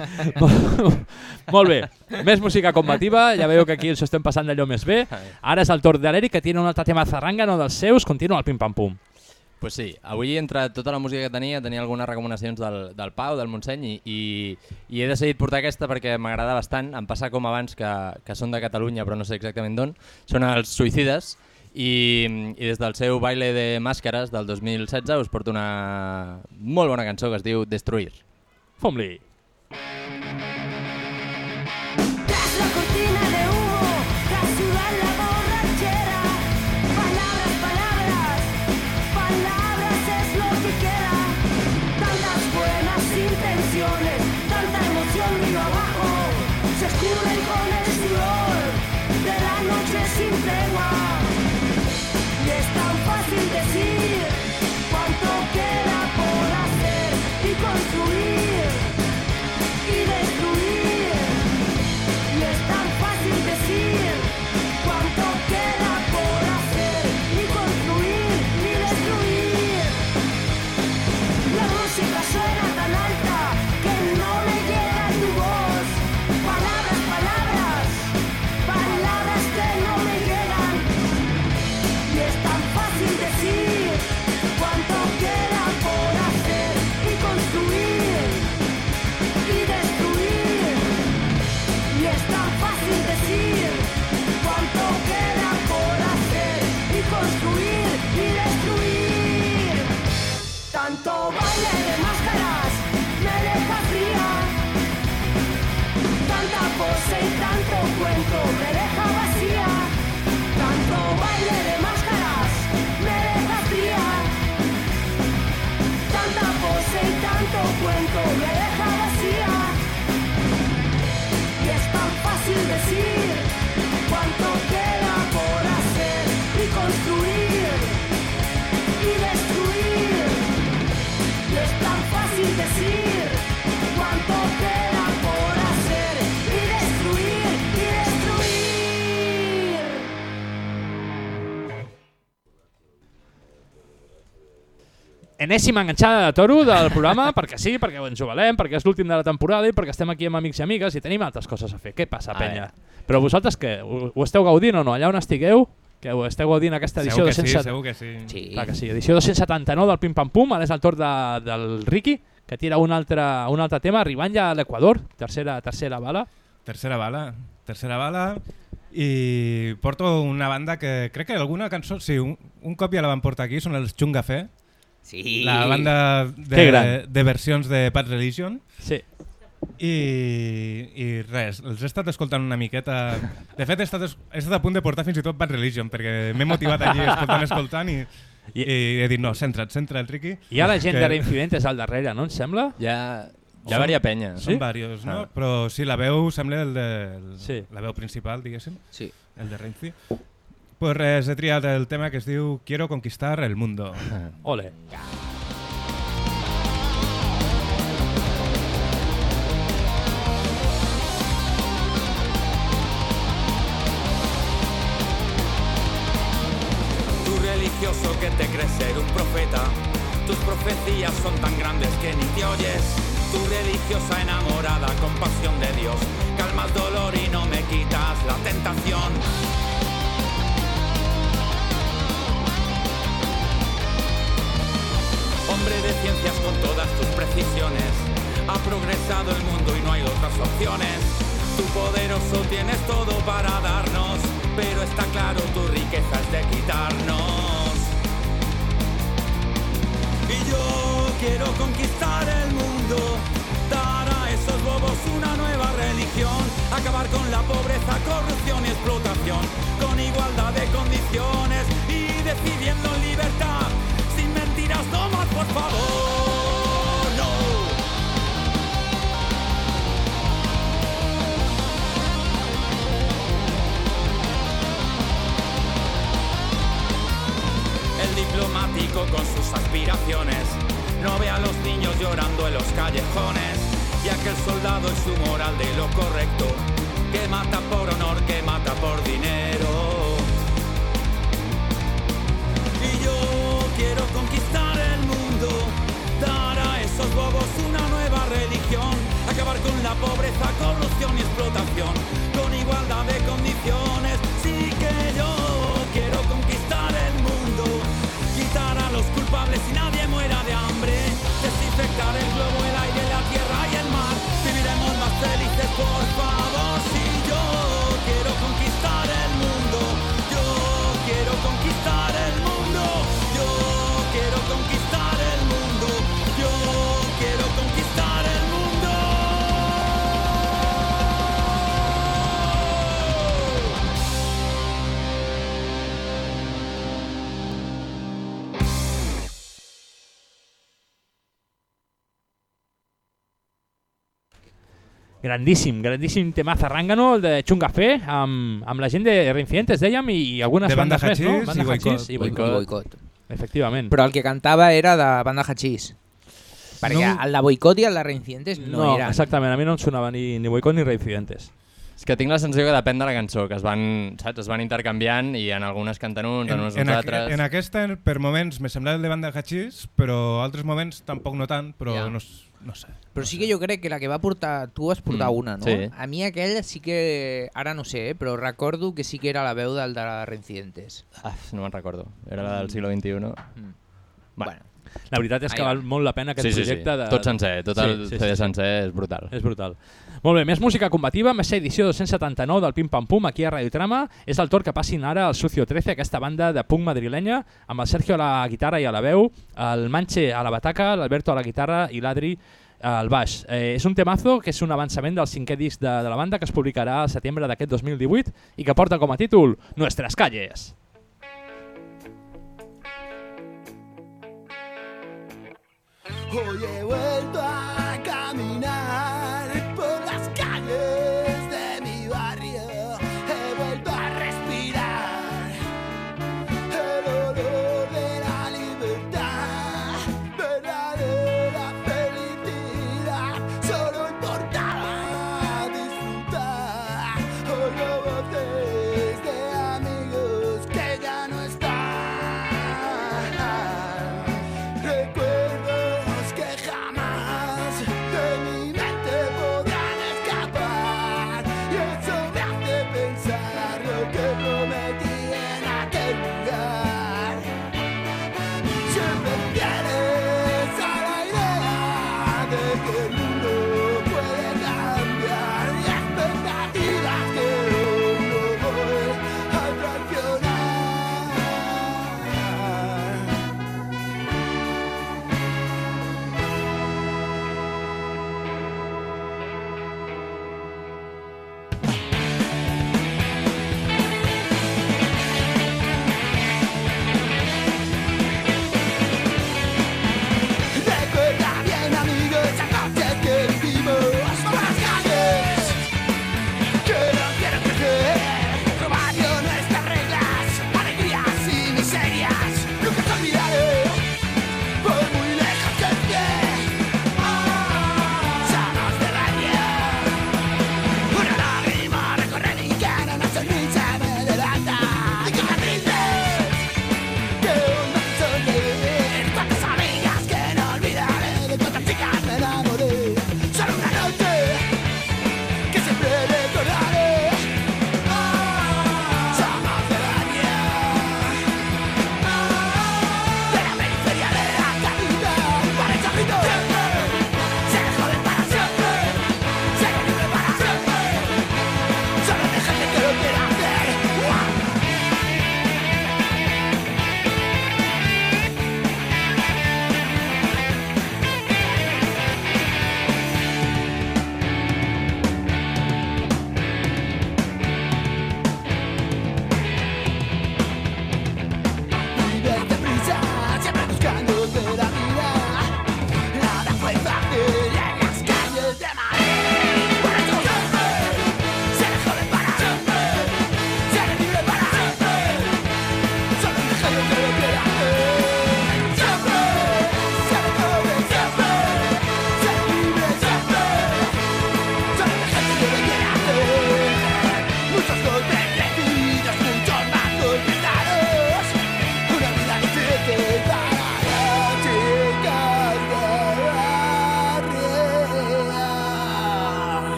Molt- bé. Més música combativa, ja veieu que aquí ens estem passant d'allò més bé. Ara és el torn de l'Eric, que tiene un altre tema zarrangano dels seus. Continua el pim-pam-pum. Pues sí, avui entre tota la música que tenia, tenia algunes recomanacions del, del Pau, del Montseny, i, i, i he decidit portar aquesta perquè m'agrada bastant. Em passa com abans que, que són de Catalunya, però no sé exactament d'on. Són els Suïcides, i, i des del seu baile de màscares del 2016 us porto una molt bona cançó que es diu Destruir. Fom-li! Tras Enèsima enganxada de toro del programa, perquè sí, perquè ens ho valem, perquè és l'últim de la temporada i perquè estem aquí amb amics i amigues i tenim altres coses a fer. Què passa, A penya? Però vosaltres què? Ho, ho esteu gaudint o no? Allà on estigueu? Que ho esteu gaudint aquesta edició Segur que sí, 270 segur que sí. Sí. Clar que sí, edició 279 del Pim Pam Pum, ara és el torn de, del Ricky, que tira un altre, un altre tema, arribant ja a l'Equador, tercera, tercera bala. Tercera bala, tercera bala i porto una banda que crec que alguna cançó, sí, un, un cop ja la van portar aquí, són els Chungafé, Sí. la banda de, de versions de Bad Religion Sí. i, i res, els he estat escoltant una miqueta de fet he estat, es- he estat a punt de portar fins i tot Bad Religion perquè m'he motivat allí escoltant, escoltant i, i, i he dit no, centra't, centra't Ricky Hi ha la gent que- de Reincidentes al darrere, no? Em sembla? Hi ha, hi ha varia penya. Són varios, no? Ah. Però sí, la veu sembla el de, el, Sí. la veu principal, diguéssim. Sí. El de Renzi. Pues res, he triat el tema que es diu Quiero conquistar el mundo. Ole. Tú religioso que te crees ser un profeta, tus profecías son tan grandes que ni te oyes. Tu religiosa enamorada con pasión de Dios, calmas dolor y no me quitas la tentación. Hombre de ciencias con todas tus precisiones, ha progresado el mundo y no hay otras opciones. Tú poderoso tienes todo para darnos, pero está claro tu riqueza es de quitarnos. Y yo quiero conquistar el mundo, dar a esos bobos una nueva religión, acabar con la pobreza, corrupción y explotación, con igualdad de condiciones y decidiendo en libertad, por favor. Grandíssim, grandíssim tema zarrangano, el de Chungafé, amb, amb la gent de Reincidentes, dèiem, i algunes De Banda bandes més, no? Hachís Banda i Boicot. Hachís i Boicot. Boicot. Boicot. Efectivament. Però el que cantava era de banda Hachís. Perquè No. el de Boicot i el de Reincidentes no, No, eren. exactament, a mi no em sonava ni, ni Boicot ni Reincidentes. És que tinc la sensació que depèn de la cançó, que es van, saps, es van intercanviant i en algunes canten uns, en, En, uns en, altres. en aquesta, per moments, me semblava el de banda Hachís, però altres moments tampoc no tant, però Ja. no, no sé. Però sí que jo crec que la que va portar... Tu vas portar Mm, una, no? sí. A mi aquella sí que... Ara no sé, eh, però recordo que sí que era la veu del de Reincidentes. Ah, no me'n recordo. Era la del siglo XXI. Mm. Bueno. La veritat és que Ai, val molt la pena aquest Sí, sí, sí. projecte. De... Tot sencer, tot el CD sencer és brutal. És brutal. Molt bé, més música combativa, més edició 279 del Pim Pam Pum aquí a Radio Trama. És el torn que passin ara el Sucio 13, aquesta banda de punk madrilenya, amb el Sergio a la guitarra i a la veu, el Manche a la bataca, l'Alberto a la guitarra i l'Adri al baix. Eh, és un temazo que és un avançament del cinquè disc de, de la banda que es publicarà al setembre d'aquest 2018 i que porta com a títol Nuestras calles. Hoy he vuelto a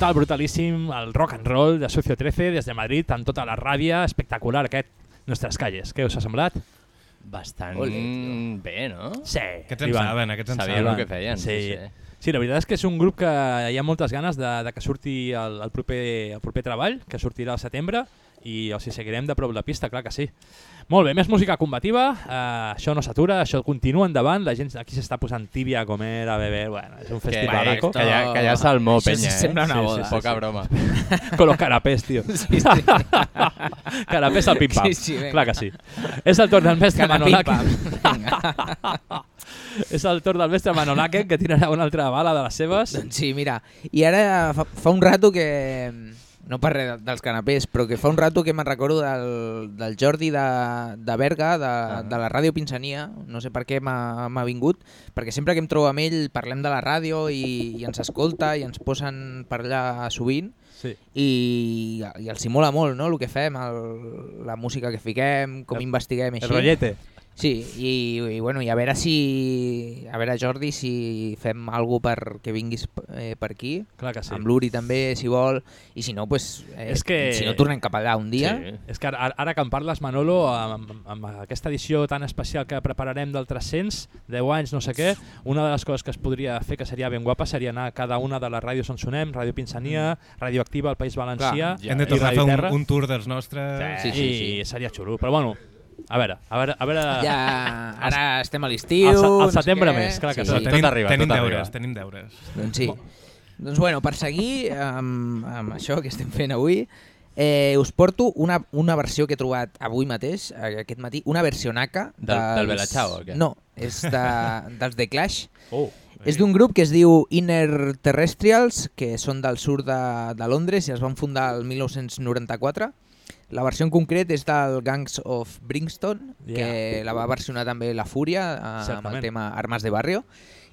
Brutal, brutalíssim, el rock and roll de Socio 13 des de Madrid, amb tota la ràbia, espectacular aquest Nostres Calles. Què us ha semblat? Bastant Ole, bé, no? Sí. Aquests en Ivan. saben, aquests en Sabien saben. el que feien. Sí. Sí, sí. Sí, la veritat és que és un grup que hi ha moltes ganes de, de que surti el, el, proper, el proper treball, que sortirà al setembre, i els hi seguirem de prop la pista, clar que sí. Molt bé, més música combativa, uh, això no s'atura, això continua endavant, la gent aquí s'està posant tibia a comer, a beber, bueno, és un Que, festivalaco. que, ja, que ja salmó, Això penya, eh? sembla una boda. Poca broma. Con los carapés, tio. Sí, sí. carapés al pim-pam. Sí, sí. Clar que sí. És el torn del mestre Manolaki. És el torn del mestre Manolaki que tirarà una altra bala de les seves. Doncs sí, mira, i ara fa, fa un rato que, no per res dels canapés, però que fa un rato que me'n recordo del, del Jordi de, de Berga, de, de la ràdio Pinsania, no sé per què m'ha vingut, perquè sempre que em trobo amb ell parlem de la ràdio i, i ens escolta i ens posen per allà sovint, Sí. i, i els hi mola molt no? el que fem, el, la música que fiquem, com El- investiguem i El així. rotllete. Sí, i, i, bueno, i a veure si a veure Jordi si fem alguna per que vinguis eh, per aquí, Clar que sí. amb l'Uri també si vol, i si no, pues, eh, És que- si no tornem cap allà un dia. Sí. És que ara, ara que en parles, Manolo, amb, amb aquesta edició tan especial que prepararem del 300, 10 anys, no sé què, una de les coses que es podria fer, que seria ben guapa, seria anar a cada una de les ràdios on sonem, Ràdio Pinsania, Radioactiva al País Valencià Hem de i tornar a Ràdio fer Terra. un, un tour dels nostres... Sí, sí, sí. I seria xulo. Però bueno, a veure, a veure... A veure Ja, ara estem a l'estiu... Al, al setembre més, clar que sí. sí. tenim, arriba, tenim tot deures, arriba. tenim deures. Doncs sí. Doncs bueno, per seguir amb, amb això que estem fent avui, eh, us porto una, una versió que he trobat avui mateix, eh, aquest matí, una versió naca. Del- del Bella Ciao, o què? No, és de, dels The Clash. Oh. És d'un grup que es diu Inner Terrestrials, que són del sud de, de Londres i es van fundar el 1994. La versió en concret és del Gangs of Brixton, que la va versionar també La Fúria eh, amb el tema Armas de Barrio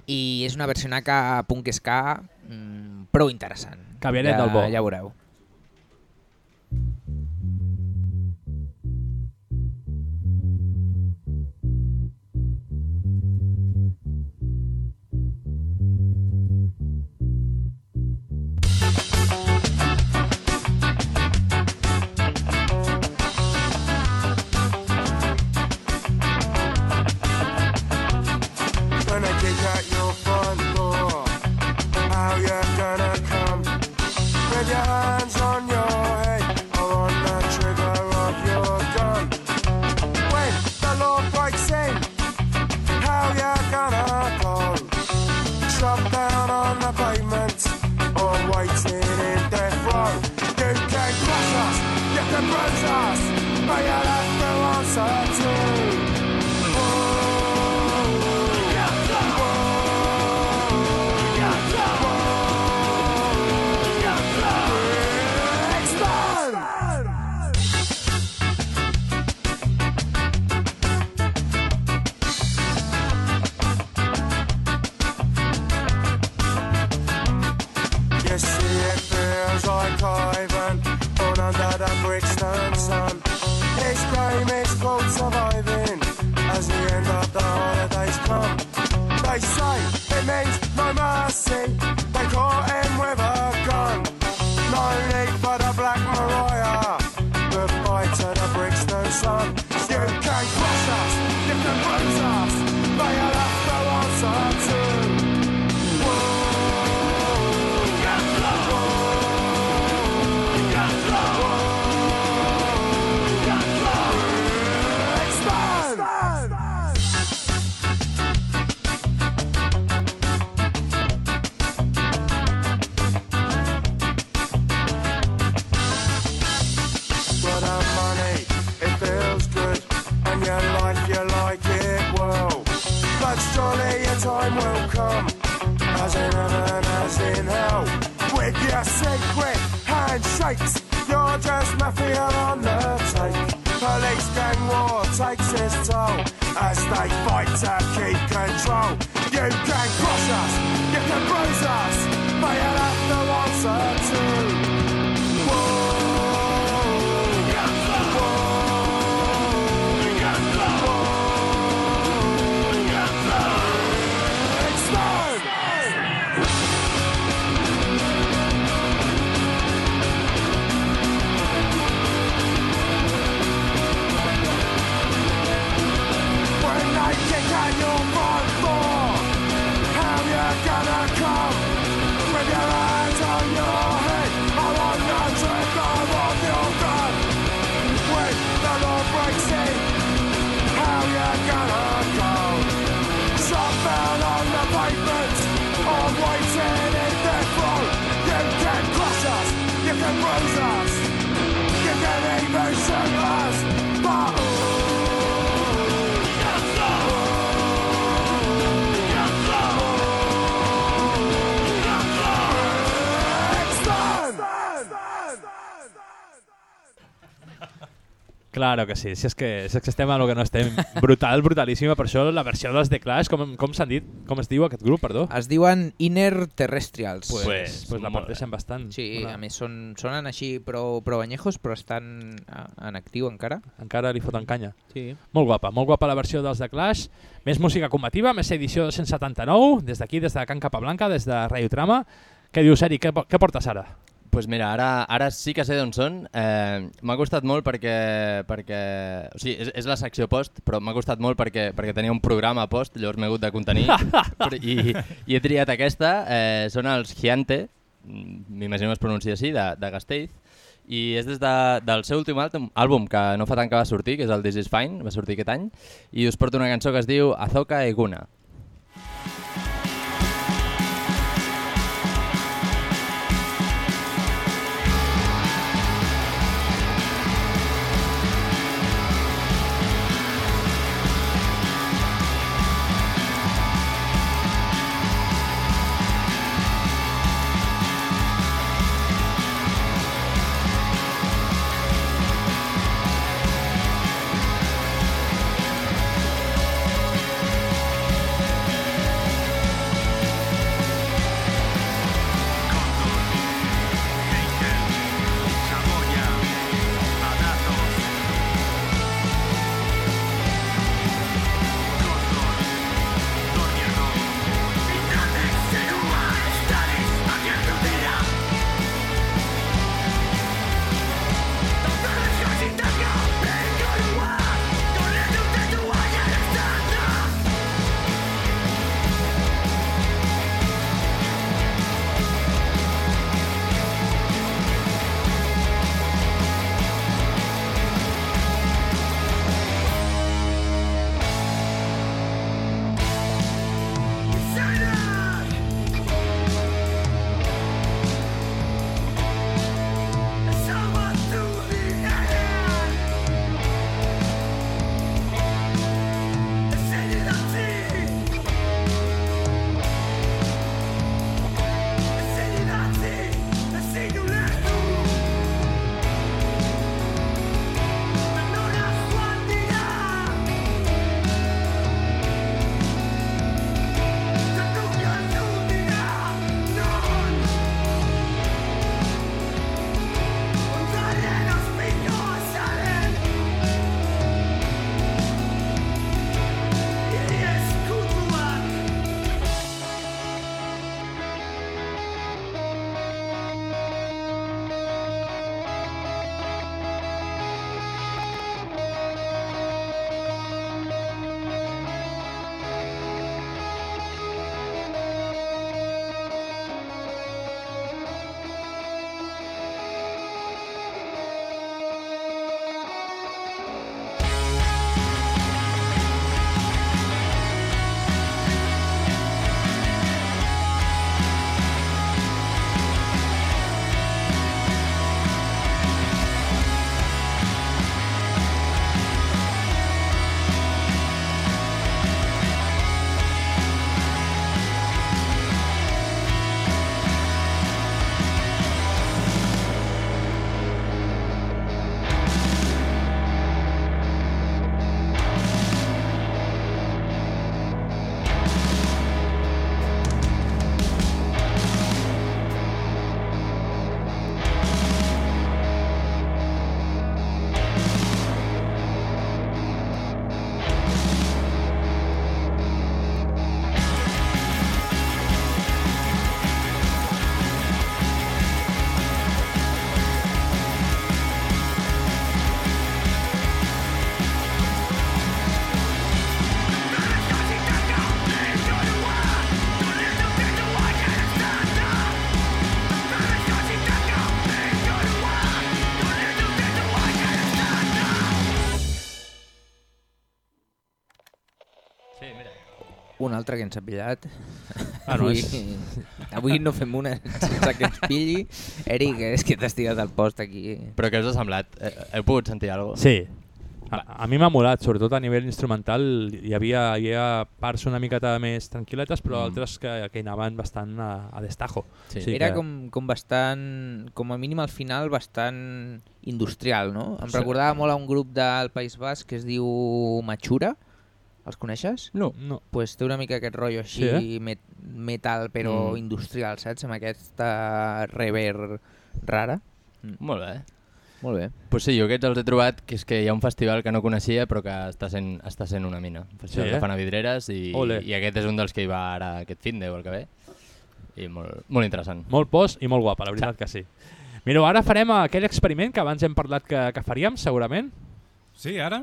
i és una versió naca punk ska mm, prou interessant. Caviaret ja, del bo. Ja veureu. Claro que sí, si és que, si és que estem a lo que no estem. Brutal, brutalíssima. Per això la versió dels The Clash, com, com s'han dit? Com es diu aquest grup, perdó? Es diuen Inner Terrestrials. Pues, pues, pues la parteixen bastant. Sí, Una- a més són, sonen així prou, prou anyejos, però estan en actiu encara. Encara li foten canya. Sí. Molt guapa, molt guapa la versió dels The Clash. Més música combativa, més edició 179, des d'aquí, des de Can Capablanca, des de Radio Trama. Què dius, Eric? Què, què portes ara? Pues mira, ara, ara sí que sé d'on són. Eh, m'ha costat molt perquè... perquè o sigui, és, és la secció post, però m'ha costat molt perquè, perquè tenia un programa post, llavors m'he hagut de contenir. I, I he triat aquesta. Eh, són els Giante, m'imagino que es pronuncia així, de, de Gasteiz. I és des de, del seu últim àlbum, àlbum, que no fa tant que va sortir, que és el This is Fine, va sortir aquest any, i us porto una cançó que es diu Azoka Eguna. Un altre que ens ha pillat. Ah, no, avui, és- avui no fem una sense que ens pilli. Eric, és que t'has tirat al post aquí. Però què us ha semblat? Eh, Heu pogut sentir alguna cosa? Sí. A, a mi m'ha molat, sobretot a nivell instrumental hi havia, hi havia parts una miqueta més tranquil·letes però Mm. altres que, que anaven bastant a, a destajo. Sí. O sigui Era que- com, com bastant, com a mínim al final, bastant industrial, no? Em Sí. recordava molt a un grup del País Basc que es diu Machura. Els coneixes? No. no. Pues té una mica aquest rotllo així Sí, eh? met metal però Mm. industrial, saps? Amb aquesta rever rara. Mm. Molt bé. Molt bé. Pues sí, jo aquests els he trobat, que és que hi ha un festival que no coneixia però que està sent, està sent una mina. Un festival Sí, que eh? fan a Vidreres i, Ole. i aquest és un dels que hi va ara aquest fin de o el que ve. I molt, molt interessant. Molt post i molt guapa, la veritat que sí. Mireu, ara farem aquell experiment que abans hem parlat que, que faríem, segurament. Sí, ara?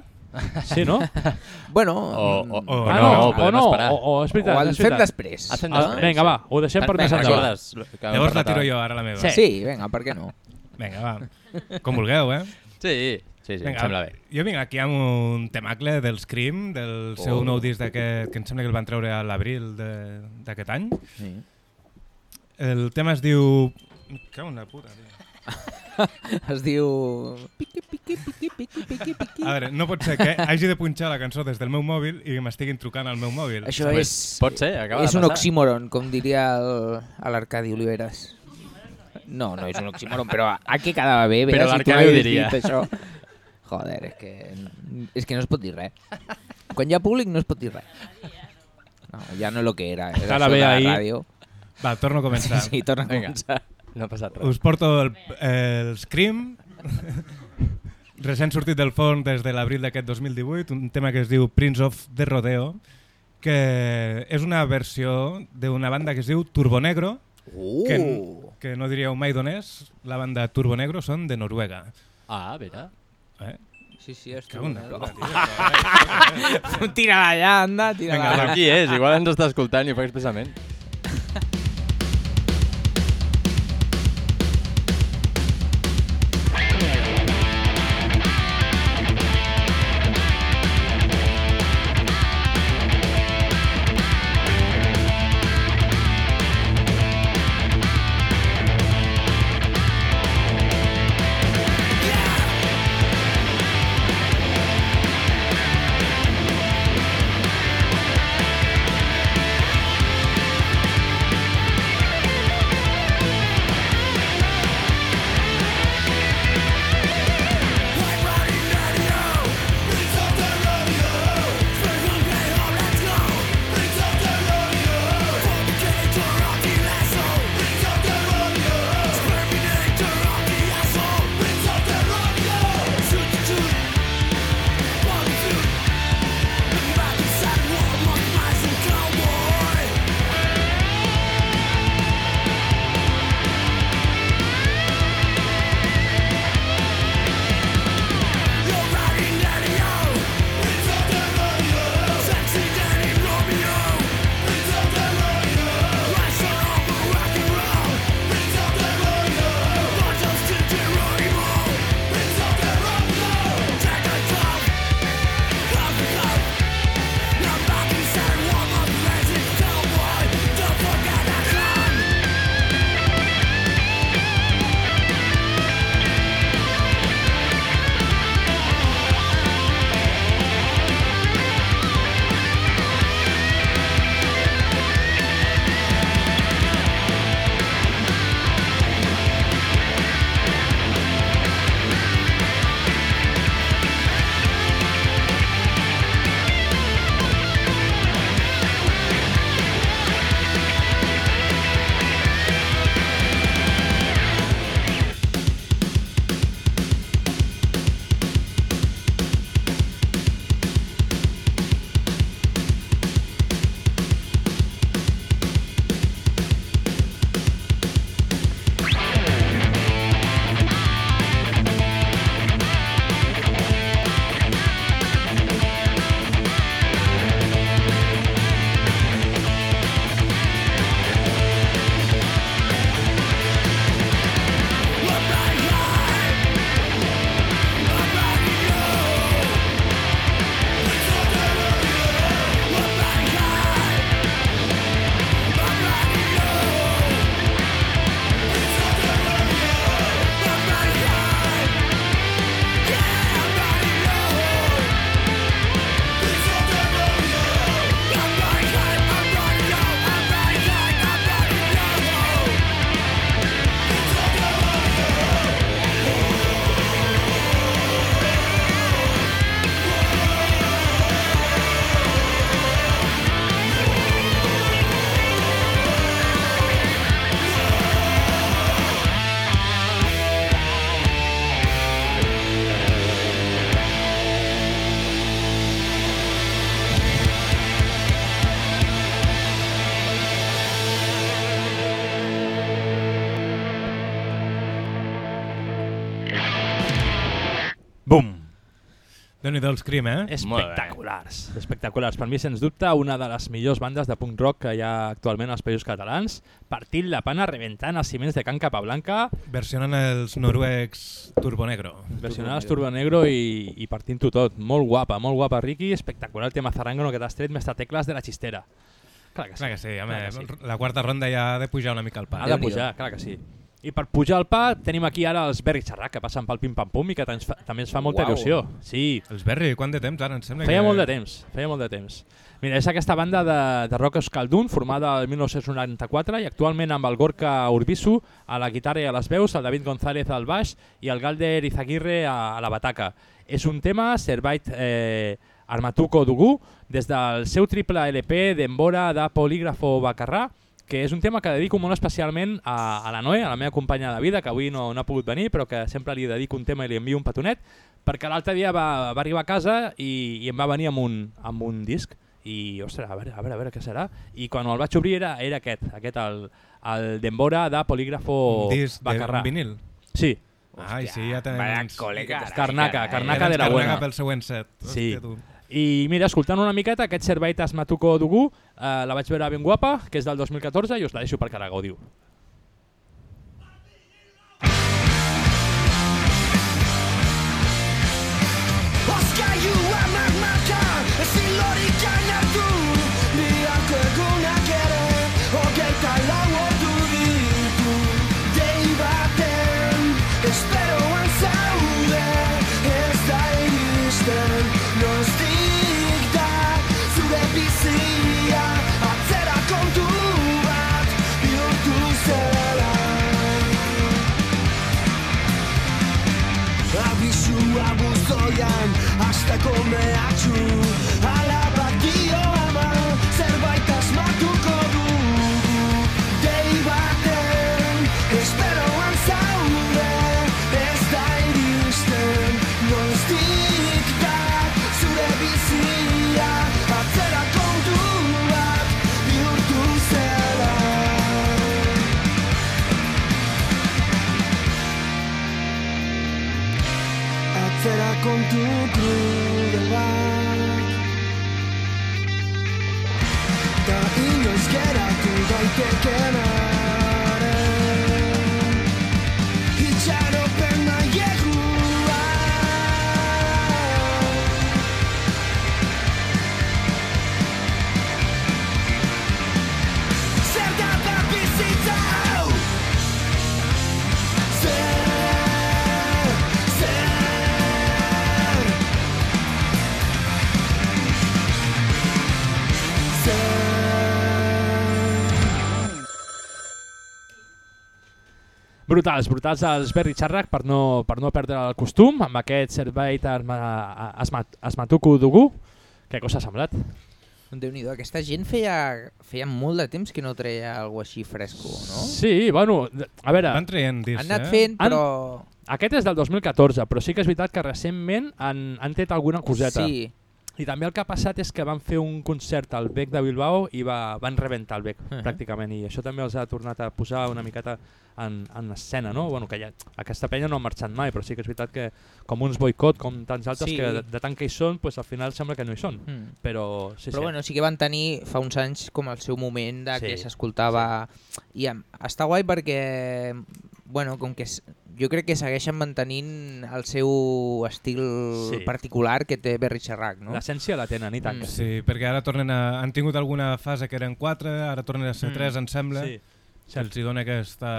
Sí, no? Bueno, O- o- o ah, no, no, o no, o, o és veritat. O el és fem després. El fem Ah, després, vinga, sí. va, ho deixem per més Vinga, endavant. Llavors la tiro jo, ara la meva. Sí. Sí, vinga, per què no? Vinga, va. Com vulgueu, eh? Sí, sí, sí, em sembla bé. Jo vinc aquí amb un temacle del Scream, del seu Oh. nou disc d'aquest, que em sembla que el van treure a l'abril de- d'aquest any. Sí. El tema es diu... Que una puta, tio. es diu... Piqui, piqui, piqui, piqui, piqui, piqui. A veure, no pot ser que hagi de punxar la cançó des del meu mòbil i que m'estiguin trucant al meu mòbil. Això és... Pot ser, acaba és de un oxímoron, com diria el- a l'Arcadi Oliveres. No, no és un oxímoron, però a què quedava bé? Però Vera, si l'Arcadi ho diria. dit Això. Joder, és que, és que no es pot dir res. Quan hi ha públic no es pot dir res. No, ja no és el que era. era Està la la ahí. ràdio. Va, torno a començar. Sí, sí, torna a Vinga. No ha passat res. Us porto el, el Scream, recent sortit del forn des de l'abril d'aquest 2018, un tema que es diu Prince of the Rodeo, que és una versió d'una banda que es diu Turbo Negro, Uh! que, que no diríeu mai d'on és, la banda Turbo Negro són de Noruega. Ah, mira. Eh? Sí, sí, és Cago en la tu. puta, tio. Tira-la allà, anda, tira-la. Qui és? Igual ens està escoltant i ho fa expressament. Crim, eh? Espectaculars, espectaculars. Per mi, sens dubte, una de les millors bandes de punk rock que hi ha actualment als països catalans, partint la pana, reventant els ciments de Can Capablanca, Versionant els noruecs Turbonegro. versionant els Turbo Negro i, i partint-ho tot. Molt guapa, molt guapa, Ricky, espectacular el tema Zarango que t'has tret, mestre Tecles de la xistera. Clar que sí. Clar que sí, home, Clar que sí. la quarta ronda ja ha de pujar una mica al pa. Ha de pujar, clar que sí. I per pujar al pa tenim aquí ara els Berri Xerrac, que passen pel pim-pam-pum i que ens fa, també ens fa molta Uau. il·lusió. Sí. Els Berri, quant de temps ara? Em sembla Feia que... molt de temps, feia molt de temps. Mira, és aquesta banda de, de rock escaldun formada el 1994 i actualment amb el Gorka Urbisu a la guitarra i a les veus, el David González al baix i el Galder Izaguirre a, a la bataca. És un tema, Servite eh, Armatuko Dugu, des del seu triple LP d'Embora de Polígrafo Bacarrà, que és un tema que dedico molt especialment a, a la Noé, a la meva companya de vida, que avui no, no ha pogut venir, però que sempre li dedico un tema i li envio un petonet, perquè l'altre dia va, va arribar a casa i, i em va venir amb un, amb un disc i, ostres, a veure, a veure, a veure què serà. I quan el vaig obrir era, era aquest, aquest el, el d'Embora de Polígrafo Un disc Bacarrà. un vinil? Sí. Ai, sí, ja tens... Vaya col·lega, Carnaca, carai. Carnaca de la Carnaca buena. pel següent set. Sí. Hòstia, tu. I mira, escoltant una miqueta, aquest Serveitas Matuko Dugu, eh, la vaig veure ben guapa, que és del 2014, i us la deixo perquè la gaudiu. Oskailua magmaka ezin lorikan hartu Biharko Abisua buzoian Azteko mehatxu Alabak con tu crueldad. Da innos que daitekeena Brutals, brutals els Berry Charrac per no, per no perdre el costum amb aquest Serveit Asmat, Asmatuku Dugu. Què cosa ha semblat? déu nhi aquesta gent feia, feia molt de temps que no treia alguna així fresco, no? Sí, bueno, a veure... Van traient discs, Han anat eh? fent, però... Aquest és del 2014, però sí que és veritat que recentment han, han tret alguna coseta. Sí. I també el que ha passat és que van fer un concert al Bec de Bilbao i va, van rebentar el Bec, Mhm. pràcticament, i això també els ha tornat a posar una miqueta en, en escena, no? Bueno, que ja, aquesta penya no ha marxat mai, però sí que és veritat que com uns boicot, com tants altres, Sí. que de, de tant que hi són, pues, al final sembla que no hi són. Mm. Però sí, Però sí. bueno, sí que van tenir fa uns anys com el seu moment de Sí, que s'escoltava... I em- està guai perquè, bueno, com que jo crec que segueixen mantenint el seu estil Sí. particular que té Berry Charrac, no? L'essència la tenen, i tant que sí. Sí, perquè ara tornen a... han tingut alguna fase que eren 4, ara tornen a ser Mm, 3, em sembla. sí. Si els hi dona aquesta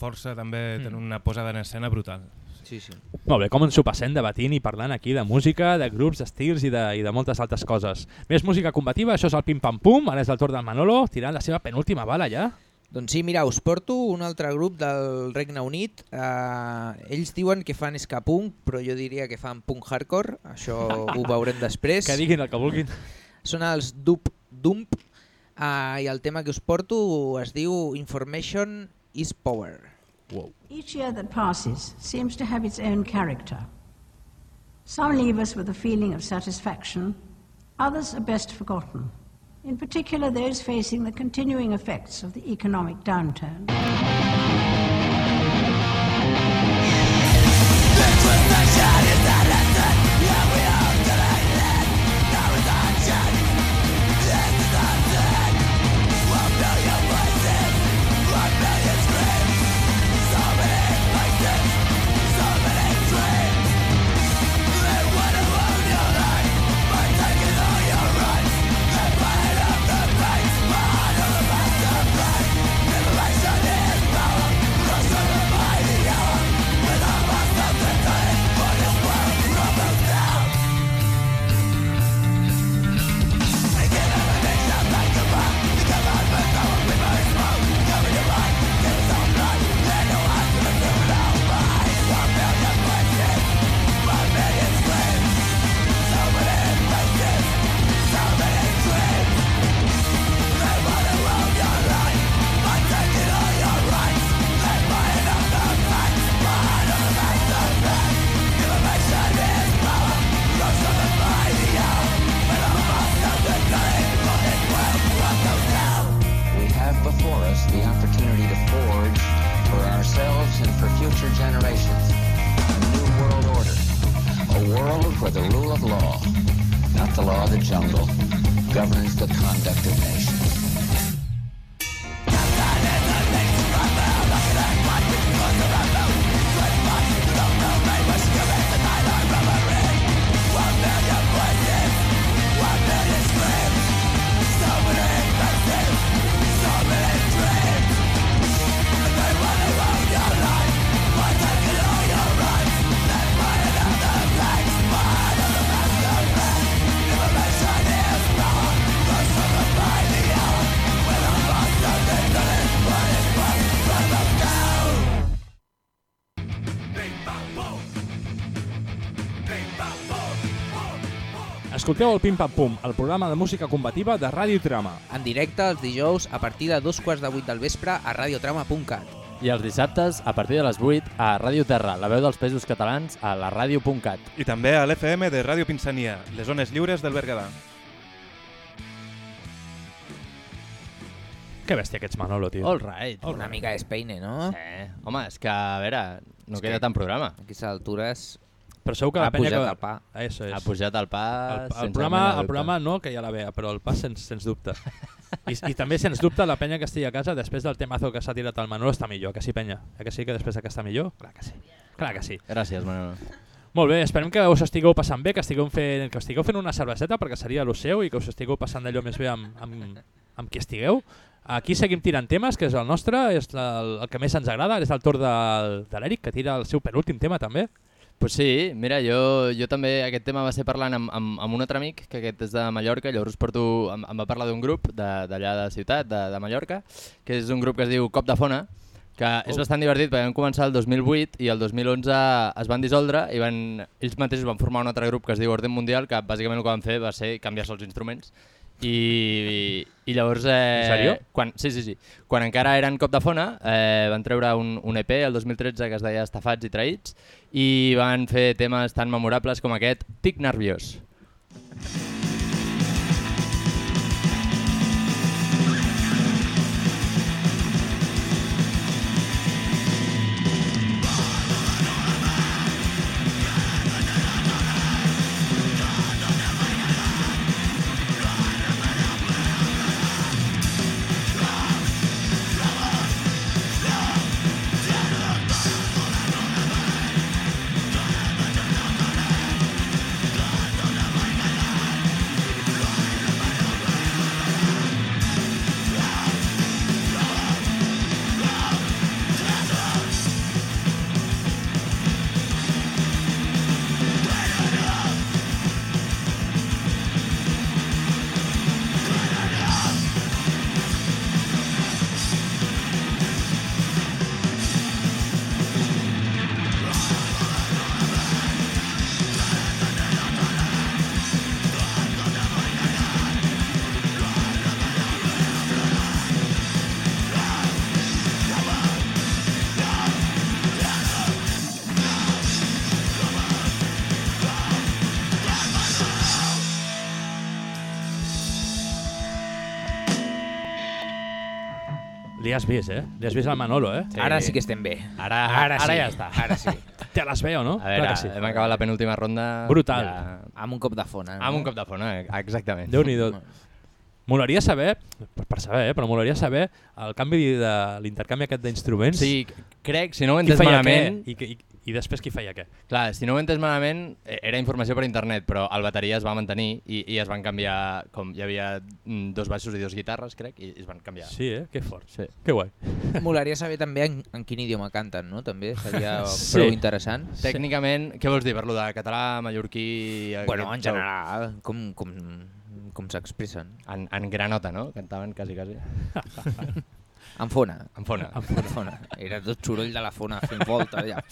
força, també Mm. tenen una posada en escena brutal. Sí, sí. Molt bé, com ens ho passem debatint i parlant aquí de música, de grups, d'estils i, de, i de moltes altres coses. Més música combativa, això és el Pim Pam Pum, ara és el torn del Manolo, tirant la seva penúltima bala ja. Doncs sí, mira, us porto un altre grup del Regne Unit. Uh, ells diuen que fan ska punk, però jo diria que fan punk hardcore. Això ho veurem després. Que diguin el que vulguin. Són els Dup Dump uh, i el tema que us porto es diu Information is Power. Wow. Each year that passes seems to have its own character. Some leave us with a feeling of satisfaction, others are best forgotten, in particular those facing the continuing effects of the economic downturn. Escolteu el Pim Pam Pum, el programa de música combativa de Ràdio Trama. En directe els dijous a partir de dos quarts de vuit del vespre a radiotrama.cat. I els dissabtes, a partir de les 8, a Ràdio Terra, la veu dels països catalans, a la ràdio.cat. I també a l'FM de Ràdio Pinsania, les zones lliures del Berguedà. Que bèstia aquests Manolo, tio. All right. Una mica d'espeine, no? Sí. Home, és que, a veure, no És queda que- tant programa. A aquestes altures... Però segur que la Ha penya pujat que... el pa. Eso es. Ha pujat el pa El, el, programa, de el programa no, que ja la vea, però el pa sens, sens dubte. I, I també, sens dubte, la penya que estigui a casa, després del temazo que s'ha tirat al Manolo, està millor. Que sí, penya? Eh que sí, que després que està millor? Clar que sí. Clar que sí. Gràcies, Manolo. Molt bé, esperem que us estigueu passant bé, que estigueu fent, que estigueu fent una cerveseta, perquè seria el seu, i que us estigueu passant d'allò més bé amb, amb, amb qui estigueu. Aquí seguim tirant temes, que és el nostre, és el, el que més ens agrada, és el torn del, de l'Eric, que tira el seu penúltim tema també. Pues sí, mira, jo, jo també aquest tema va ser parlant amb, amb, amb un altre amic, que aquest és de Mallorca, llavors porto, em, em va parlar d'un grup de- d'allà de, de ciutat, de, de Mallorca, que és un grup que es diu Cop de Fona, que és Oh. bastant divertit perquè van començar el 2008 i el 2011 es van dissoldre i van, ells mateixos van formar un altre grup que es diu Orden Mundial, que bàsicament el que van fer va ser canviar-se els instruments i, i llavors... Eh, En sèrio? Quan, sí, sí, sí. Quan encara eren Cop de Fona, eh, van treure un, un EP el 2013 que es deia Estafats i Traïts i van fer temes tan memorables com aquest, Tic Nerviós. Li has vist, eh? Li has vist al Manolo, eh? Sí. Ara sí que estem bé. Ara, Ara ara sí. ja està. Ara sí. Te les veo, no? A veure, Clar que sí. hem acabat la penúltima ronda. Brutal. Ja... Amb un cop de fona. Amb un cop de fona, eh, exactament. Déu-n'hi-do. Molaria saber, per, per saber, eh, però molaria saber el canvi de l'intercanvi aquest d'instruments. Sí, crec, si no ho he entès malament... Què, i, i, I després qui feia què? Clar, si no ho entès malament, eh, era informació per internet, però el bateria es va mantenir i, i es van canviar, com hi havia mm, dos baixos i dos guitarres, crec, i es van canviar. Sí, eh? Que fort. Sí. Que guai. Molaria saber també en, en quin idioma canten, no? També seria Sí. prou interessant. Tècnicament, què vols dir per lo de català, mallorquí... Bueno, en general, com, com, com s'expressen. En, en granota, no? Cantaven quasi, quasi. En fona. En fona. En fona. En fona. Era tot soroll de la fona fent volta. Allà.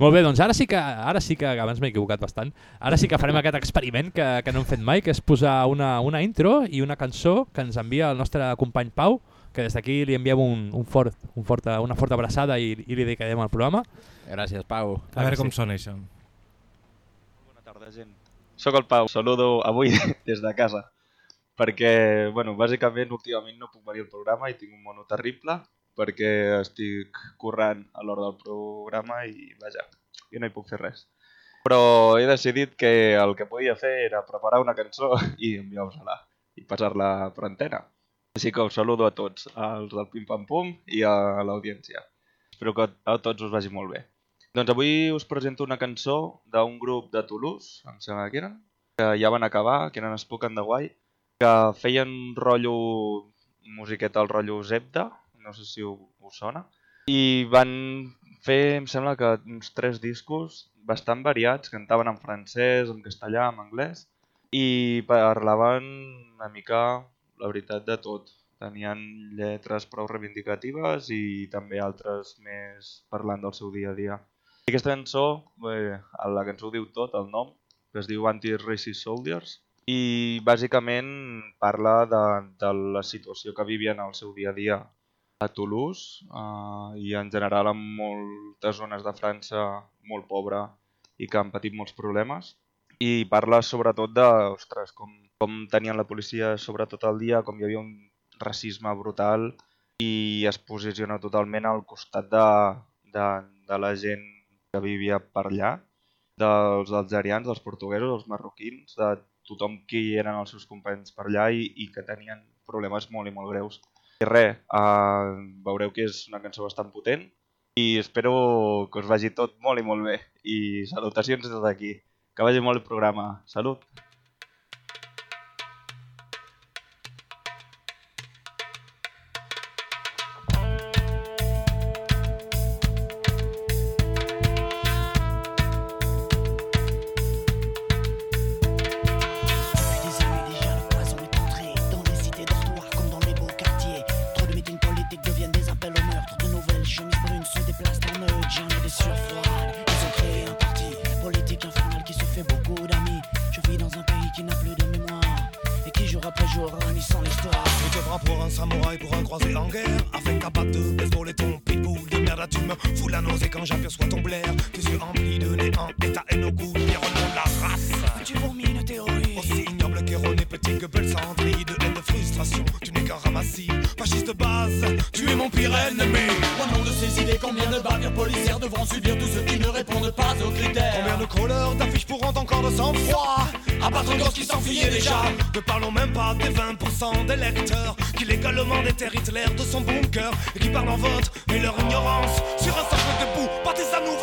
Molt bé, doncs ara sí que, ara sí que abans m'he equivocat bastant, ara sí que farem aquest experiment que, que no hem fet mai, que és posar una, una intro i una cançó que ens envia el nostre company Pau, que des d'aquí li enviem un, un fort, un forta, una forta abraçada i, i li dedicarem al programa. Gràcies, Pau. A veure com sona això. Bona tarda, gent. Soc el Pau, saludo avui des de casa. Perquè, bueno, bàsicament, últimament no puc venir al programa i tinc un mono terrible perquè estic currant a l'hora del programa i, vaja, i no hi puc fer res. Però he decidit que el que podia fer era preparar una cançó i enviar-vos-la i passar-la per antena. Així que us saludo a tots, als del Pim Pam Pum i a l'audiència. Espero que a tots us vagi molt bé. Doncs avui us presento una cançó d'un grup de Toulouse, em sembla que eren, que ja van acabar, que eren Spook and the White, que feien rotllo musiqueta al rotllo Zebda, no sé si us sona, i van fer, em sembla que uns tres discos bastant variats, cantaven en francès, en castellà, en anglès, i parlaven una mica, la veritat, de tot. Tenien lletres prou reivindicatives i també altres més parlant del seu dia a dia. I aquesta cançó, bé, la cançó ho diu tot, el nom, que es diu Anti-Racist Soldiers, i bàsicament parla de, de la situació que vivien al seu dia a dia a Toulouse eh, i en general en moltes zones de França molt pobra i que han patit molts problemes. I parla sobretot de, ostres, com, com tenien la policia sobretot el dia, com hi havia un racisme brutal i es posiciona totalment al costat de, de, de la gent que vivia per allà, dels algerians, dels portuguesos, dels marroquins, de tothom qui eren els seus companys per allà i, i que tenien problemes molt i molt greus. I res, uh, veureu que és una cançó bastant potent i espero que us vagi tot molt i molt bé. I salutacions des d'aquí. Que vagi molt el programa. Salut!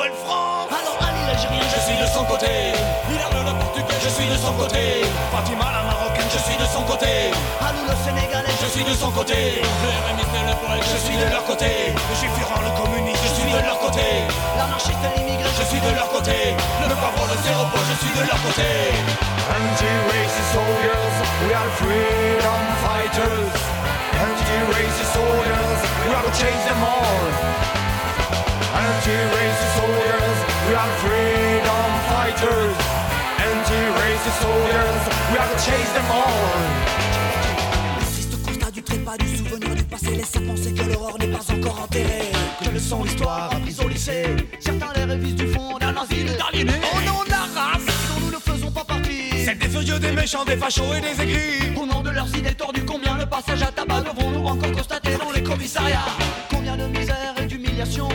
Alors Ali l'Algérien, je suis de son côté. Hilario le Portugais, je suis de son côté. Fatima la Marocaine, je suis de son côté. Alou le Sénégalais, je suis de son côté. Le RMI le poète, je suis de leur côté. Le Giffiran, le communiste, je suis de leur côté. L'anarchiste l'immigré, je suis de leur côté. Le pauvre, le zéro je suis de leur côté. Anti-racist soldiers, we are freedom fighters. Anti-racist soldiers, we are to change them all. Anti-racist soldiers, we are freedom fighters. Anti-racist soldiers, we are to change them all. Le triste constat du trépas du souvenir du passé laisse à penser que l'aurore n'est pas encore enterrée. Que le son l'histoire apprise au lycée. Certains les révisent du fond d'un asile d'aliénés. Au nom de la race dont nous ne faisons pas partie. C'est des furieux, des méchants, des fachos et des aigris Au nom de leurs idées tordues, combien de passages à tabac devons-nous encore constater dans les commissariats? Combien de misère et d'humiliation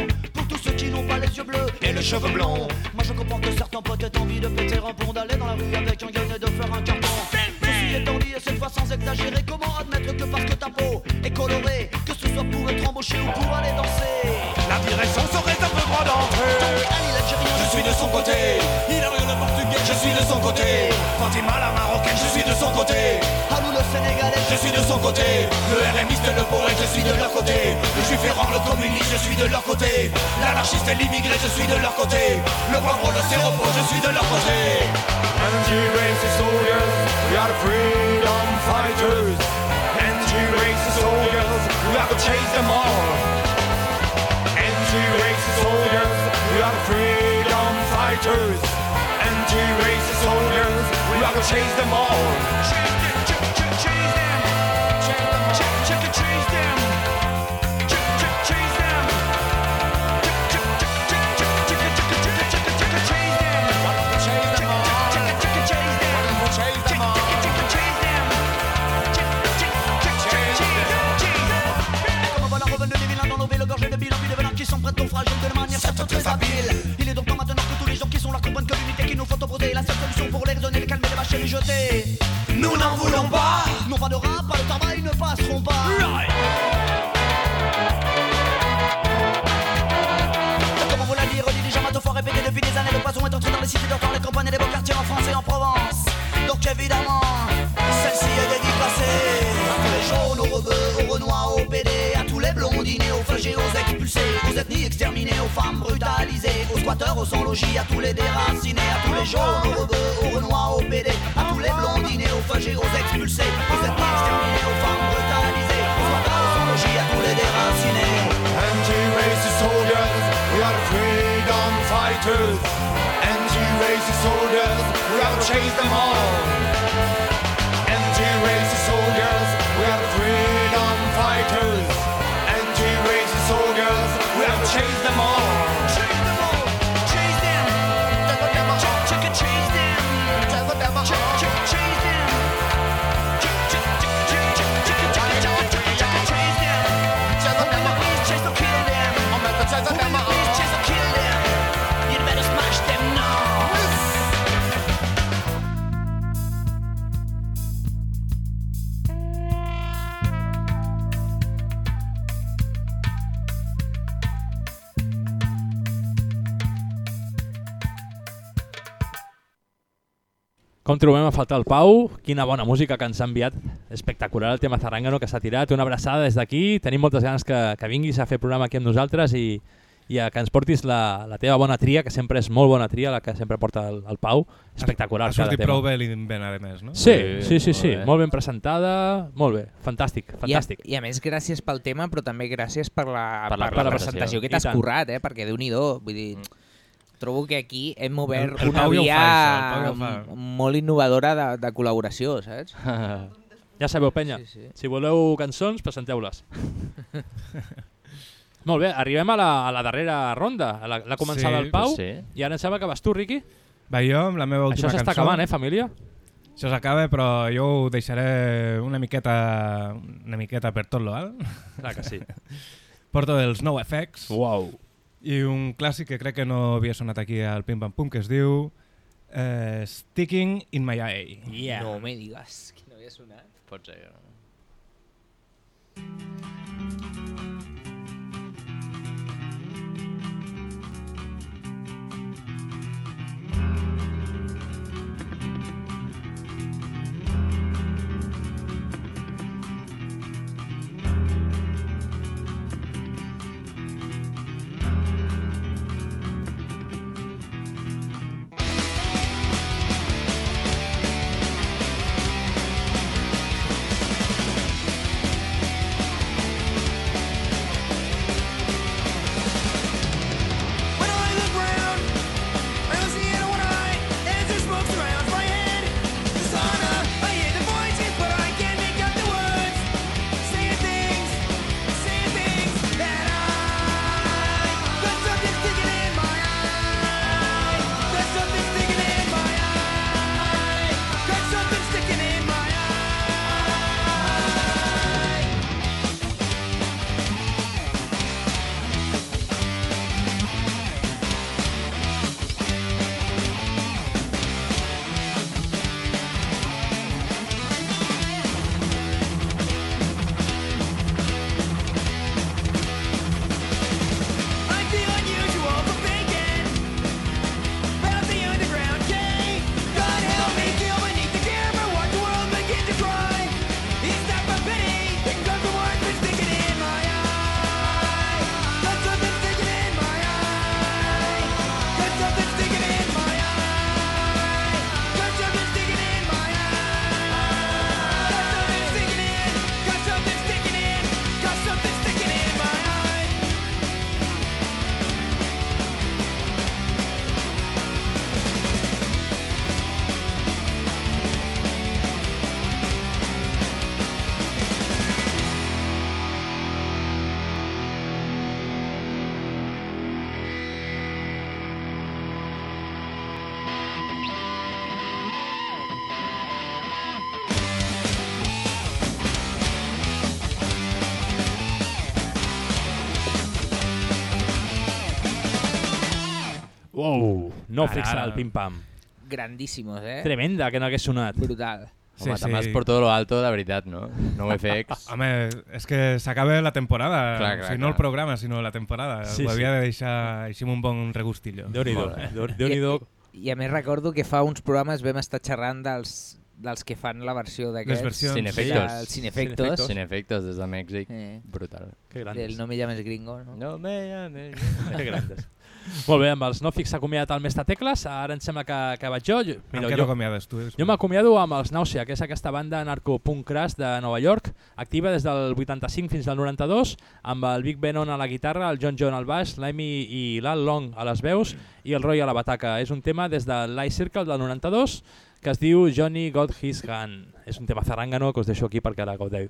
qui n'ont pas les yeux bleus et le cheveu blond Moi je comprends que certains peut-être envie de péter un pont, d'aller dans la rue avec un gun et de faire un carton. Ceci étant dit, et cette fois sans exagérer, comment admettre que parce que ta peau est colorée, que ce soit pour être embauché ou pour aller danser La direction serait un peu droit d'entrée je suis de son côté. Hilario le Portugais, je suis de son côté. Fatima la Marocaine, je suis de son côté Je suis de son côté. Le RMiste, le poète, je suis de leur côté. Le juif errant, le communiste, je suis de leur côté. L'anarchiste et l'immigré, je suis de leur côté. Le poivre, le séropo, je suis de leur côté. Anti-racist soldiers, we are freedom fighters. Anti-racist soldiers, we are to change them all. Anti-racist soldiers, we are freedom fighters. Anti-racist soldiers, we are to. Change them all s'empruntent ton fragile de manière certes très habile. Il est donc temps maintenant que tous les gens qui sont là comprennent que l'unité qu'il nous faut emprunter la seule solution pour les raisonner, les calmer, les bâcher, les jeter. Nous n'en voulons pas. Non pas de rap, pas de travail, ne passeront pas. Right. Comment vous la lire, dit déjà maintenant faut répéter depuis des années. Le poison est entré dans les cités d'antan, les campagnes et les beaux quartiers en France et en Provence. Donc évidemment. Exterminées, aux femmes brutalisées, aux squatteurs, aux sans-logis, à tous les déracinés, à tous les jaunes, aux rebeux, aux renois, aux PD, à tous les blondinés, aux flagés, aux expulsés, aux ethnies exterminées, aux femmes brutalisées, aux squatteurs, aux sans-logis, à tous les déracinés. Anti-racist soldiers, we are freedom fighters. Anti-racist soldiers, we have chased them all. Com trobem a faltar el Pau? Quina bona música que ens ha enviat. Espectacular el tema Zarangano que s'ha tirat. Una abraçada des d'aquí. Tenim moltes ganes que, que vinguis a fer programa aquí amb nosaltres i, i a que ens portis la, la teva bona tria, que sempre és molt bona tria, la que sempre porta el, el Pau. Espectacular Ha cada sortit tema. prou bé l'invent, a més, no? Sí, sí, sí, molt sí. bé. Molt ben presentada, molt bé, fantàstic, fantàstic. I a, I a més, gràcies pel tema, però també gràcies per la, Per la per la presentació. presentació que t'has currat, eh? perquè déu-n'hi-do, vull dir, trobo que aquí hem obert El- el una via fa, això, molt innovadora de, de col·laboració, saps? Ja sabeu, penya, Sí, sí. si voleu cançons, presenteu-les. Molt bé, arribem a la, a la darrera ronda. A La, la començada Sí, el Pau, sí. i ara em sembla que vas tu, Riqui. Va jo amb la meva última Això s'està cançó. acabant, eh, família? Això s'acaba, però jo ho deixaré una miqueta, una miqueta per tot lo alt. Clar que sí. Porto els No Effects. Wow. I un clàssic que crec que no havia sonat aquí al Pim Pam Pum, que es diu eh, Sticking in My Eye. Yeah. No me digas que no havia sonat. Pot ser. When no Ara, fixa ara. el pim-pam. grandíssimos, eh? Tremenda que no hagués sonat. Brutal. Home, sí, també és por todo lo alto, de veritat, no? No FX. Home, és que s'acaba la temporada, Clar, o clar, sigui, no el clar. programa, sinó la temporada. Sí, Ho havia sí. de deixar així amb un bon regustillo. Déu-n'hi-do. Déu-. I, I a més recordo que fa uns programes vam estar xerrant dels, dels que fan la versió d'aquests. versions. Cinefectos. El Cinefectos. Cinefectos des de Mèxic. Eh. Brutal. Que grandes. Del No me llames gringo, no? No me llames Que grandes. Molt bé, amb els Nòfix s'ha acomiadat el Mestre Tecles, ara em sembla que, que vaig jo. jo Amb què t'acomiades tu? Jo m'acomiado amb els Nàusea, que és aquesta banda narcopunk crash de Nova York, activa des del 85 fins al 92, amb el Big Benon a la guitarra, el John John al baix, l'Amy i l'Al Long a les veus i el Roy a la bataca. És un tema des de l'Ice Circle del 92 que es diu Johnny Got His Gun. És un tema zarrangano que us deixo aquí perquè la gaudeu.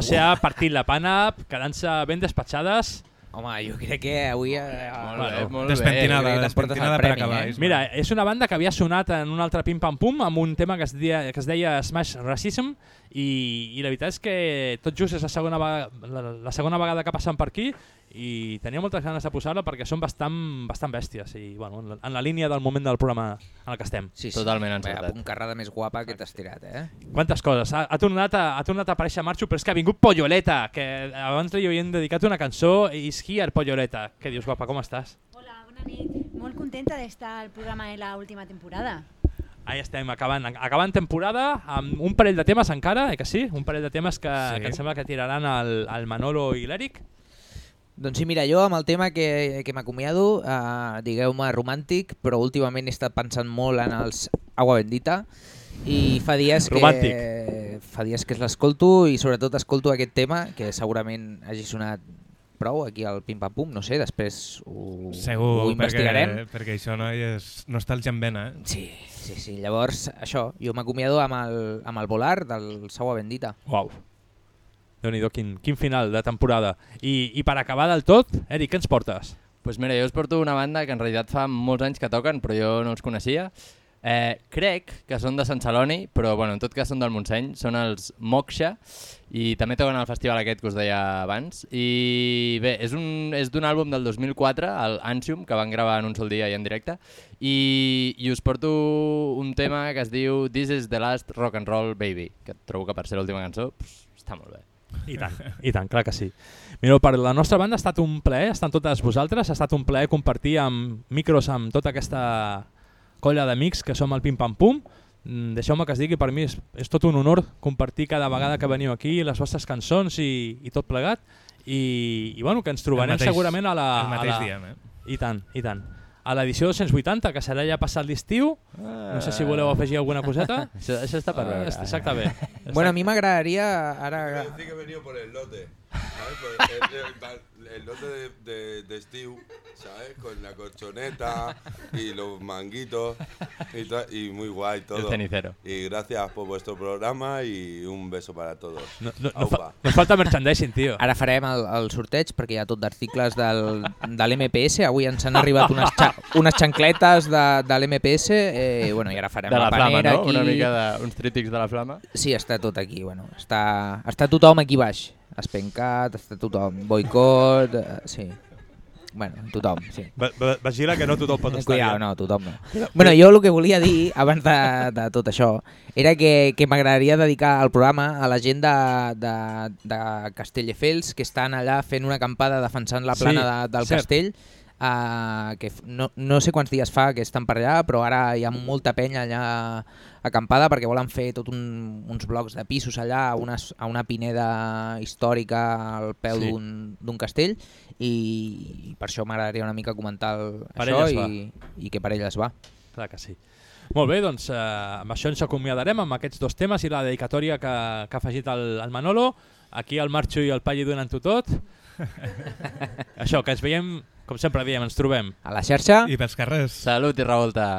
No ha partit la pana, quedant-se ben despatxades. Home, jo crec que avui... Eh, Molt bé, molt bé. Despentinada, t'emportes despentinada el per premi, acabar. eh? Mira, és una banda que havia sonat en un altre Pim Pam Pum amb un tema que es deia, que es deia Smash Racism i, i la veritat és que tot just és la segona, vegada, la, la segona vegada que passen per aquí i tenia moltes ganes de posar-la perquè són bastant, bastant bèsties i bueno, en, la, en la línia del moment del programa en el que estem. Sí, sí. Totalment encertat. puncarrada més guapa que t'has tirat, eh? Quantes coses. Ha, ha, tornat a, ha tornat a aparèixer Marxo, però és que ha vingut Polloleta, que abans li havien dedicat una cançó, Is Here Polloleta. Què dius, guapa, com estàs? Molt contenta d'estar al programa de la última temporada. Ahí estem, acabant, acabant temporada amb un parell de temes encara, eh que sí? Un parell de temes que, Sí. que em sembla que tiraran el, el Manolo i l'Eric. Doncs sí, mira, jo amb el tema que, que m'acomiado, eh, digueu-me romàntic, però últimament he estat pensant molt en els Agua Bendita i fa dies que Romàntic. fa dies que l'escolto i sobretot escolto aquest tema que segurament hagi sonat prou aquí al Pim Pam Pum, no sé, després ho, Segur, ho investigarem. perquè, perquè això no és nostàlgia en vena. Eh? Sí, sí, sí. Llavors, això, jo m'acomiado amb el, amb el volar del Agua Bendita. Uau. Déu nhi quin, quin final de temporada. I, I per acabar del tot, Eric, què ens portes? Pues mira, jo us porto una banda que en realitat fa molts anys que toquen, però jo no els coneixia. Eh, crec que són de Sant Celoni, però bueno, en tot cas són del Montseny, són els Moksha, i també toquen al festival aquest que us deia abans. I bé, és un- és d'un àlbum del 2004, el Ansium, que van gravar en un sol dia i en directe, i, i us porto un tema que es diu This is the last rock and roll baby, que trobo que per ser l'última cançó pues, està molt bé. I tant, i tant, clar que sí. Mireu, per la nostra banda ha estat un plaer, estan totes vosaltres, ha estat un plaer compartir amb micros amb tota aquesta colla d'amics que som el Pim Pam Pum. Mm, Deixeu-me que es digui, per mi és, és tot un honor compartir cada vegada que veniu aquí les vostres cançons i, i tot plegat. I, i bueno, que ens trobarem mateix- segurament a la... el mateix a la, dia, eh? I tant, i tant. A l'edició 280, que serà ja passat l'estiu. No sé si voleu afegir alguna coseta. Això, això està per veure. Eh, Exacte, bé. Bueno, a mi m'agradaria ara... Decir que he venido por el lote. ¿sabes? El, el- el- el lote de, de, de Steve, ¿sabes? Con la colchoneta y los manguitos y, y muy guay todo. El cenicero. Y gracias por vuestro programa y un beso para todos. No, no, no, fa, no falta merchandising, tio. Ara farem el, el sorteig perquè hi ha tot d'articles del, de l'MPS. Avui ens han arribat unes, xa, unes xancletes de, de l'MPS eh, bueno, i ara farem De la flama, panera no? aquí. Una mica de, uns trítics de la flama. Sí, està tot aquí. Bueno, està, està tothom aquí baix. Espencat, està tothom. Boicot, eh, sí. Bueno, tothom, sí. Va, va, vigila que no tothom pot estar Cuidado, allà. no, tothom no. Bueno, jo el que volia dir, abans de, de tot això, era que, que m'agradaria dedicar el programa a la gent de, de, de Castelldefels que estan allà fent una acampada defensant la Sí, plana de, del cert. castell, uh, que no, no sé quants dies fa que estan per allà, però ara hi ha molta penya allà acampada perquè volen fer tot un, uns blocs de pisos allà a una, a una pineda històrica al peu Sí. d'un castell i, per això m'agradaria una mica comentar el, Per això i, i que per elles va. Clar que sí. Molt bé, doncs eh, amb això ens acomiadarem amb aquests dos temes i la dedicatòria que, que ha afegit el, el Manolo. Aquí el Marxo i el Palli donant-ho tot. Això, que ens veiem, com sempre diem, ens trobem. A la xarxa. I pels carrers. Salut i revolta.